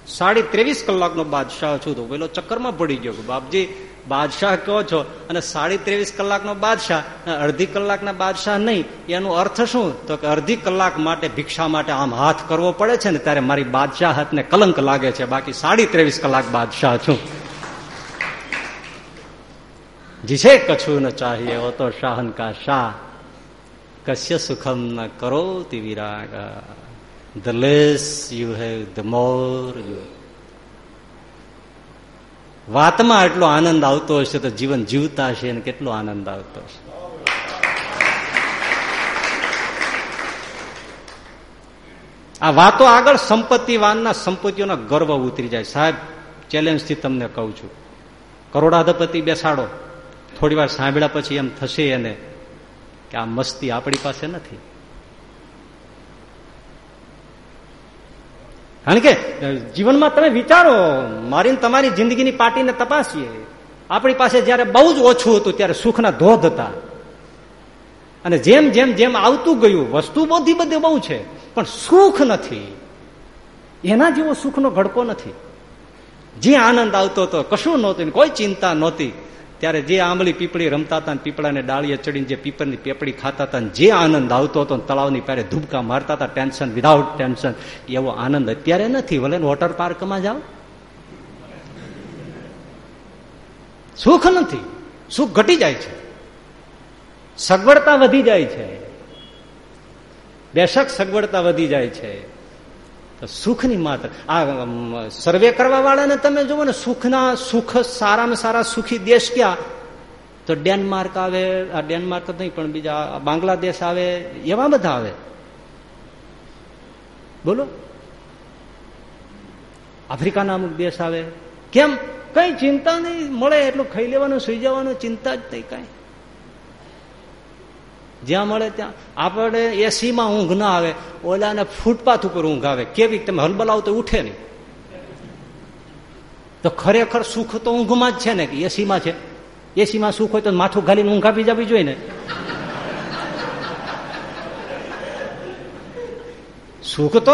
સાડી ત્રેવીસ કલાકનો બાદશાહ છું તો પેલો ચક્કરમાં પડી ગયો બાપજી, બાદશાહ કહો છો, અને સાડી ત્રેવીસ કલાકનો બાદશાહ અડધી કલાકના બાદશાહ નહીં. એનો અર્થ શું? તો કે અડધી કલાક માટે ભિક્ષા માટે આમ હાથ કરવો પડે છે ને ત્યારે મારી બાદશાહ હાથને કલંક લાગે છે. બાકી સાડી ત્રેવીસ કલાક બાદશાહ છું. જીશે કછું ન ચાહીએ હો તો શાહન કા શાહ. કશ્ય સુખમ ન કરો વિરાગ the less you have the more you વાતમાં એટલો આનંદ આવતો હશે તો જીવન જીવતા હશે અને કેટલો આનંદ આવતો હશે. આ વાતો આગળ સંપત્તિવાનના સંપત્તિઓનો ગર્વ ઉતરી જાય. સાહેબ ચેલેન્જથી તમને કહું છું. કરોડાધપતિ બેસાડો. થોડી વાર સાંભળ્યા પછી એમ થશે એને કે આ મસ્તી આપણી પાસે નથી. કારણ કે જીવનમાં તમે વિચારો મારી તમારી જિંદગીની પાર્ટીને તપાસીએ. આપણી પાસે જયારે બહુ જ ઓછું હતું, ત્યારે સુખના ધોધ હતા. અને જેમ જેમ જેમ આવતું ગયું, વસ્તુ બધી બધી બહુ છે, પણ સુખ નથી. એના જેવો સુખનો ઘડકો નથી. જે આનંદ આવતો હતો, કશું નહોતું, કોઈ ચિંતા નહોતી. ત્યારે જે આંબલી પીપળી રમતા હતા પીપળાને ડાળીએ ચડીને જે પીપળની પેપડી ખાતા હતા જે આનંદ આવતો હતો તળાવની પેરે ધૂબકા મારતા હતા ટેન્શન વિધાઉટ ટેન્શન એવો આનંદ અત્યારે નથી, ભલે વોટર પાર્કમાં જાઓ. સુખ નથી. સુખ ઘટી જાય છે. સગવડતા વધી જાય છે. બેશક સગવડતા વધી જાય છે. સુખની માત્ર આ સર્વે કરવા વાળાને તમે જુઓ ને, સુખના સુખ સારામાં સારા સુખી દેશ ક્યાં? તો ડેનમાર્ક આવે, આ ડેનમાર્ક નહીં, પણ બીજા બાંગ્લાદેશ આવે, એવા બધા આવે. બોલો. આફ્રિકાના અમુક દેશ આવે. કેમ? કઈ ચિંતા નહીં, મળે એટલું ખાઈ લેવાનું, સુઈ જવાનું, ચિંતા જ નહીં કઈ. જ્યાં મળે ત્યાં. આપણે એસીમાં ઊંઘ ના આવે. ઓલાને ફૂટપાથ ઉપર ઊંઘ આવે. કેવી તમે હલબલાવ તો ઉઠે નહીં. તો ખરેખર સુખ તો ઊંઘમાં જ છે ને કે એસીમાં છે? એસીમાં સુખ હોય તો માથું ઘાલીને ઊંઘ આપી જવી જોઈએ ને. સુખ તો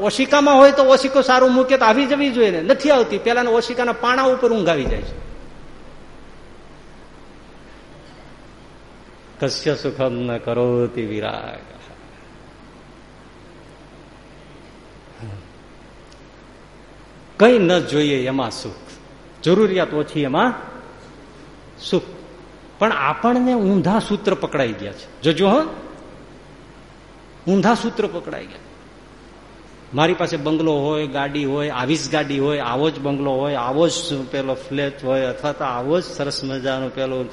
ઓશિકામાં હોય તો ઓશિકો સારું મૂકે તો આવી જવી જોઈએ ને. નથી આવતી. પેલા ઓશિકાના પાણા ઉપર ઊંઘ આવી જાય છે. કશ્ય સુખમ ન કરોતી વિરાગ કઈ ન જોઈએ એમાં સુખ જરૂરિયાત ઓછી એમાં સુખ પણ આપણને ઊંધા સૂત્ર પકડાઈ ગયા છે જોજો હ ઊંધા સૂત્ર પકડાઈ ગયા મારી પાસે બંગલો હોય, ગાડી હોય, આવી જ ગાડી હોય, આવો જ બંગલો હોય, આવો જ પેલો ફ્લેટ હોય, અથવા તો આવો જ સરસ મજાનો પેલો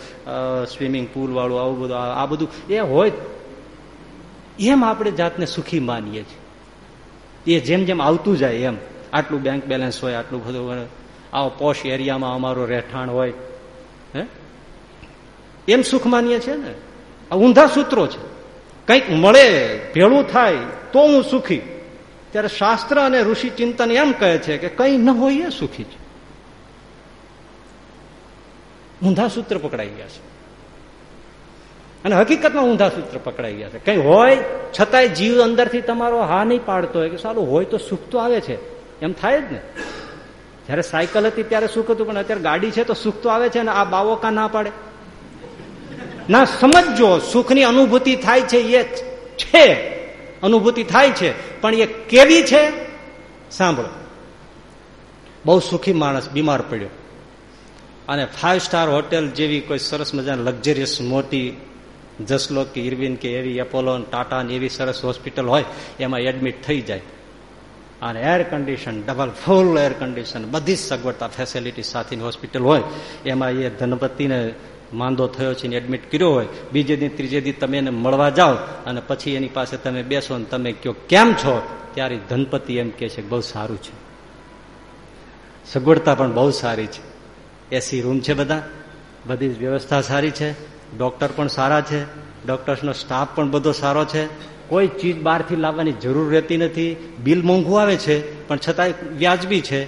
સ્વિમિંગ પુલ વાળું, આવું બધું, આ બધું, એ હોય. એમ આપણે જાતને સુખી માનીએ છીએ. એ જેમ જેમ આવતું જાય એમ. આટલું બેંક બેલેન્સ હોય, આટલું બધું આવો પોશ એરિયામાં અમારું રહેઠાણ હોય. હે? એમ સુખ માનીએ છીએ ને. આ ઊંધા સૂત્રો છે. કંઈક મળે, ભેળું થાય, તો હું સુખી. ત્યારે શાસ્ત્ર અને ઋષિ ચિંતન એમ કહે છે કે કંઈ ન હોય એ સુખી છે. ઊંધા સૂત્ર પકડાઈ ગયા છે. અને હકીકતમાં ઊંધા સૂત્ર પકડાઈ ગયા છે. કઈ હોય, છતાંય જીવ અંદરથી તમારો હા નહીં પાડતો હોય કે સારું હોય તો સુખ તો આવે છે. એમ થાય જ ને. જયારે સાયકલ હતી ત્યારે સુખ હતું, પણ અત્યારે ગાડી છે તો સુખ તો આવે છે ને આ બાવો કા ના પાડે. ના સમજો સુખની અનુભૂતિ થાય છે એ છે. અનુભૂતિ થાય છે, પણ એ કેવી છે? સાંભળો. બહુ સુખી માણસ બીમાર પડ્યો. અને ફાઇવ સ્ટાર હોટેલ જેવી કોઈ સરસ મજાની લક્ઝરિયસ મોટી જસલો કે ઇરવિન કે એવી એપોલો ટાટા એવી સરસ હોસ્પિટલ હોય, એમાં એડમિટ થઈ જાય. અને air condition double full air condition બધી જ સગવડતા ફેસિલિટી સાથેની હોસ્પિટલ હોય, એમાં એ ધનપતિને માંદો થયો છે ને એડમિટ કર્યો હોય, બીજે દિન ત્રીજે દિન તમે એને મળવા જાઓ અને પછી એની પાસે તમે બેસો ને તમે કયો કેમ છો? ત્યારે ધનપતિ એમ કે છે બહુ સારું છે. સગવડતા પણ બહુ સારી છે. એસી રૂમ છે બધા. બધી જ વ્યવસ્થા સારી છે. ડોક્ટર પણ સારા છે. ડોક્ટર્સનો સ્ટાફ પણ બધો સારો છે. કોઈ ચીજ બહારથી લાવવાની જરૂર રહેતી નથી. બિલ મોંઘું આવે છે, પણ છતાંય વ્યાજબી છે.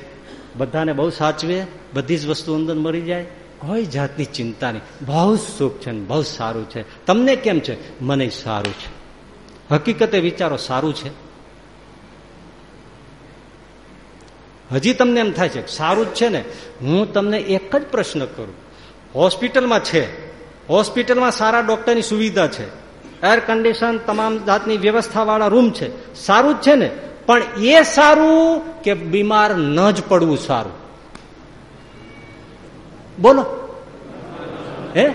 બધાને બહુ સાચવે, બધી જ વસ્તુ અંદર મળી જાય. કોઈ જાતની ચિંતા નહીં. બહુ સુખ છે બહુ સારું છે. તમને કેમ છે? મને સારું છે. હકીકતે વિચારો સારું છે? હજી તમને એમ થાય છે સારું જ છે ને? હું તમને એક જ પ્રશ્ન કરું. હોસ્પિટલમાં છે. હોસ્પિટલમાં સારા ડોક્ટરની સુવિધા છે. એર કન્ડિશન તમામ જાતની વ્યવસ્થાવાળા રૂમ છે. સારું જ છે ને? પણ એ સારું કે બીમાર ન જ પડવું સારું? બોલો. હે?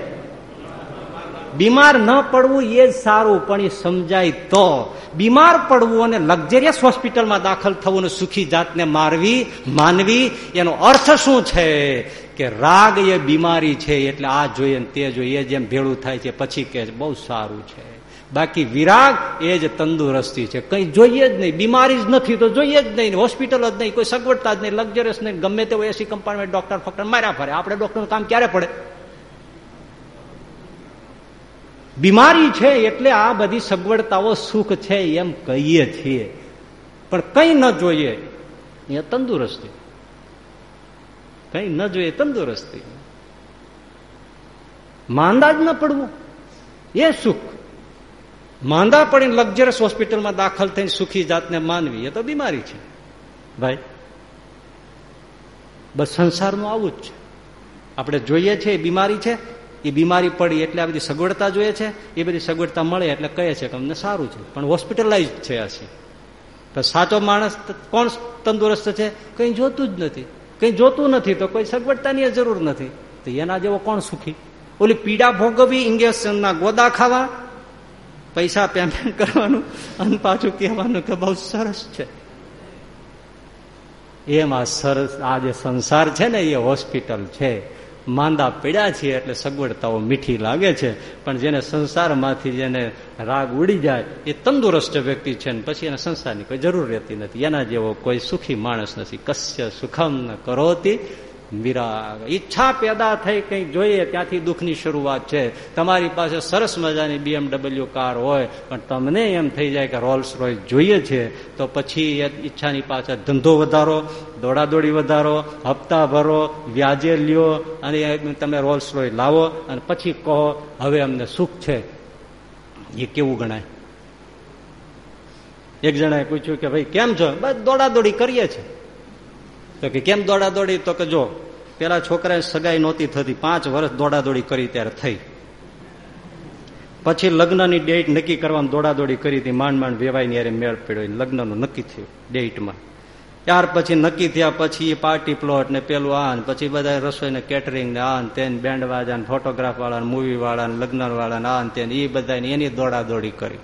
બીમાર ન પડવું એ જ સારું, પણ એ સમજાય તો. બીમાર પડવું અને લક્ઝરિયસ હોસ્પિટલમાં દાખલ થવું અને સુખી જાતને મારવી, માનવી, એનો અર્થ શું છે? કે રાગ એ બીમારી છે, એટલે આ જોઈએ તે જોઈએ, જેમ ભેળું થાય છે, પછી કે બહુ સારું છે. બાકી વિરાગ એ જ તંદુરસ્તી છે. કઈ જોઈએ જ નહીં. બીમારી જ નથી તો જોઈએ જ નહીં. હોસ્પિટલ જ નહીં. કોઈ સગવડતા જ નહીં. લક્ઝરિયસ નહીં. ગમે તેવો એસી કમ્પાર્ટમેન્ટ ડોક્ટર ફોક્ટર માર્યા ફરે. આપણે ડોક્ટરનું કામ ક્યારે પડે? બીમારી છે એટલે આ બધી સગવડતાઓ સુખ છે એમ કહીએ છીએ. પણ કઈ ન જોઈએ એ તંદુરસ્તી. કઈ ન જોઈએ તંદુરસ્તી. માંદા જ ન પડવું. એ સુખ. માંદા પડીને લક્ઝરિયસ હોસ્પિટલમાં દાખલ થઈને સુખી જાતને માનવી, એ તો બીમારી છે. ભાઈ, બસ સંસારનું આવું જ છે. આપણે જોઈએ છે એ બીમારી છે, એ બીમારી પડી એટલે આ બધી સગવડતા જોઈએ છે, એ બધી સગવડતા મળે એટલે કહે છે કે અમને સારું છે. પણ હોસ્પિટલાઇઝ છે હશે તો સાચો માણસ કોણ તંદુરસ્ત છે? કંઈ જોતું જ નથી. કંઈ જોતું નથી તો કોઈ સગવડતાની જરૂર નથી. તો એના જેવો કોણ સુખી? ઓલી પીડા ભોગવવી ઇન્જેક્શનના ગોદા ખાવા પૈસા પેમેન્ટ કરવાનું. અને પાછું કહેવાનું કે બહુ સરસ છે. એમાં સરસ, આ જે સંસાર છે ને એ હોસ્પિટલ છે. માંદા પીડ્યા છીએ એટલે સગવડતાઓ મીઠી લાગે છે. પણ જેને સંસારમાંથી જેને રાગ ઉડી જાય, એ તંદુરસ્ત વ્યક્તિ છે ને પછી એને સંસારની કોઈ જરૂર રહેતી નથી. એના જેવો કોઈ સુખી માણસ નથી. કશ્ય સુખમ ન કરોતી વિરાગ. ઈચ્છા પેદા થઈ કંઈક જોઈએ ત્યાંથી દુઃખની શરૂઆત છે. તમારી પાસે સરસ મજાની બીએમડબલ્યુ કાર હોય, પણ તમને એમ થઈ જાય કે રોલ્સ રોય જોઈએ છે, તો પછી એ ઈચ્છાની પાછળ ધંધો વધારો, દોડાદોડી વધારો, હપ્તા ભરો, વ્યાજે લ્યો, અને તમે રોલ્સ રોય લાવો, અને પછી કહો, હવે અમને સુખ છે. એ કેવું ગણાય? એક જણાએ પૂછ્યું કે, ભાઈ, કેમ છો? બસ દોડાદોડી કરીએ છીએ. તો કે કેમ દોડાદોડી? તો કે જો, પેલા છોકરાએ સગાઈ નહોતી થતી, પાંચ વર્ષ દોડાદોડી કરી ત્યારે થઈ. પછી લગ્નની ડેટ નક્કી કરવામાં દોડાદોડી કરી હતી, માંડ માંડ વેવાય યારે મેળ પડ્યો લગ્નનું નક્કી થયું ડેટમાં ત્યાર પછી નક્કી થયા પછી પાર્ટી પ્લોટ ને પેલું આ પછી બધા રસોઈ ને કેટરિંગ ને આ તેન બેન્ડ વાજા ને ફોટોગ્રાફ વાળા મૂવી વાળા લગ્ન વાળા ને આ તેન એ બધા એની દોડાદોડી કરી.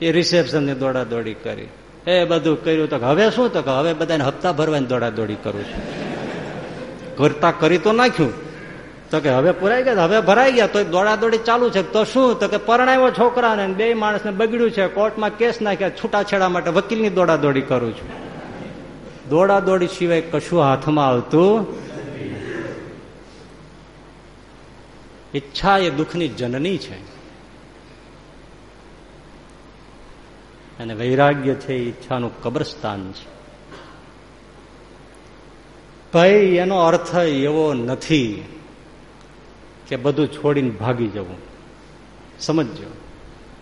એ રિસેપ્શનની દોડાદોડી કરી. એ બધું કર્યું તો હવે શું તો હવે બધાને હપ્તા ભરવાની દોડાદોડી કરું છું. કરતા કરી તો નાખ્યું. તો કે હવે પુરાઈ ગયા, હવે ભરાઈ ગયા તો દોડાદોડી ચાલુ છે. તો શું? તો કે પરણાવ્યો છોકરાને બે માણસને બગડ્યું છે. કોર્ટમાં કેસ નાખ્યા, છૂટાછેડા માટે વકીલની દોડાદોડી કરું છું. દોડાદોડી સિવાય કશું હાથમાં આવતું ઈચ્છા એ દુઃખની જનની છે. અને વૈરાગ્ય છે ઈચ્છાનું કબ્રસ્તાન છે. ભાઈ, એનો અર્થ એવો નથી કે બધું છોડીને ભાગી જવું. સમજજો.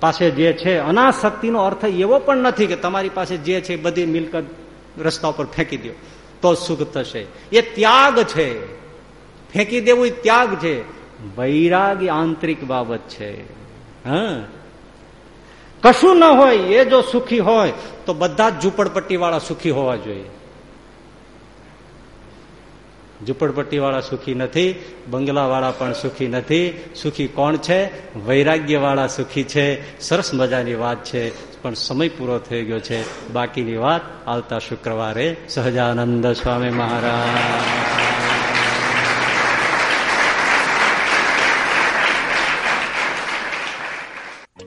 પાસે જે છે અનાશક્તિનો અર્થ એવો પણ નથી કે તમારી પાસે જે છે બધી મિલકત રસ્તા ઉપર ફેંકી દો, તો સુખ થશે. એ ત્યાગ છે. ફેંકી દેવું ત્યાગ છે. વૈરાગ આંતરિક બાબત છે. હા? કશું ન હોય, એ જો સુખી હોય, તો બધા જ ઝૂંપડપટ્ટી વાળા સુખી હોવા જોઈએ. ઝુંપડપટ્ટી વાળા સુખી નથી બંગલા વાળા પણ સુખી નથી. સુખી કોણ છે? વૈરાગ્ય વાળા સુખી છે. સરસ મજાની વાત છે, પણ સમય પૂરો થઈ ગયો છે. બાકીની વાત આવતા શુક્રવારે. સહજાનંદ સ્વામી મહારાજ.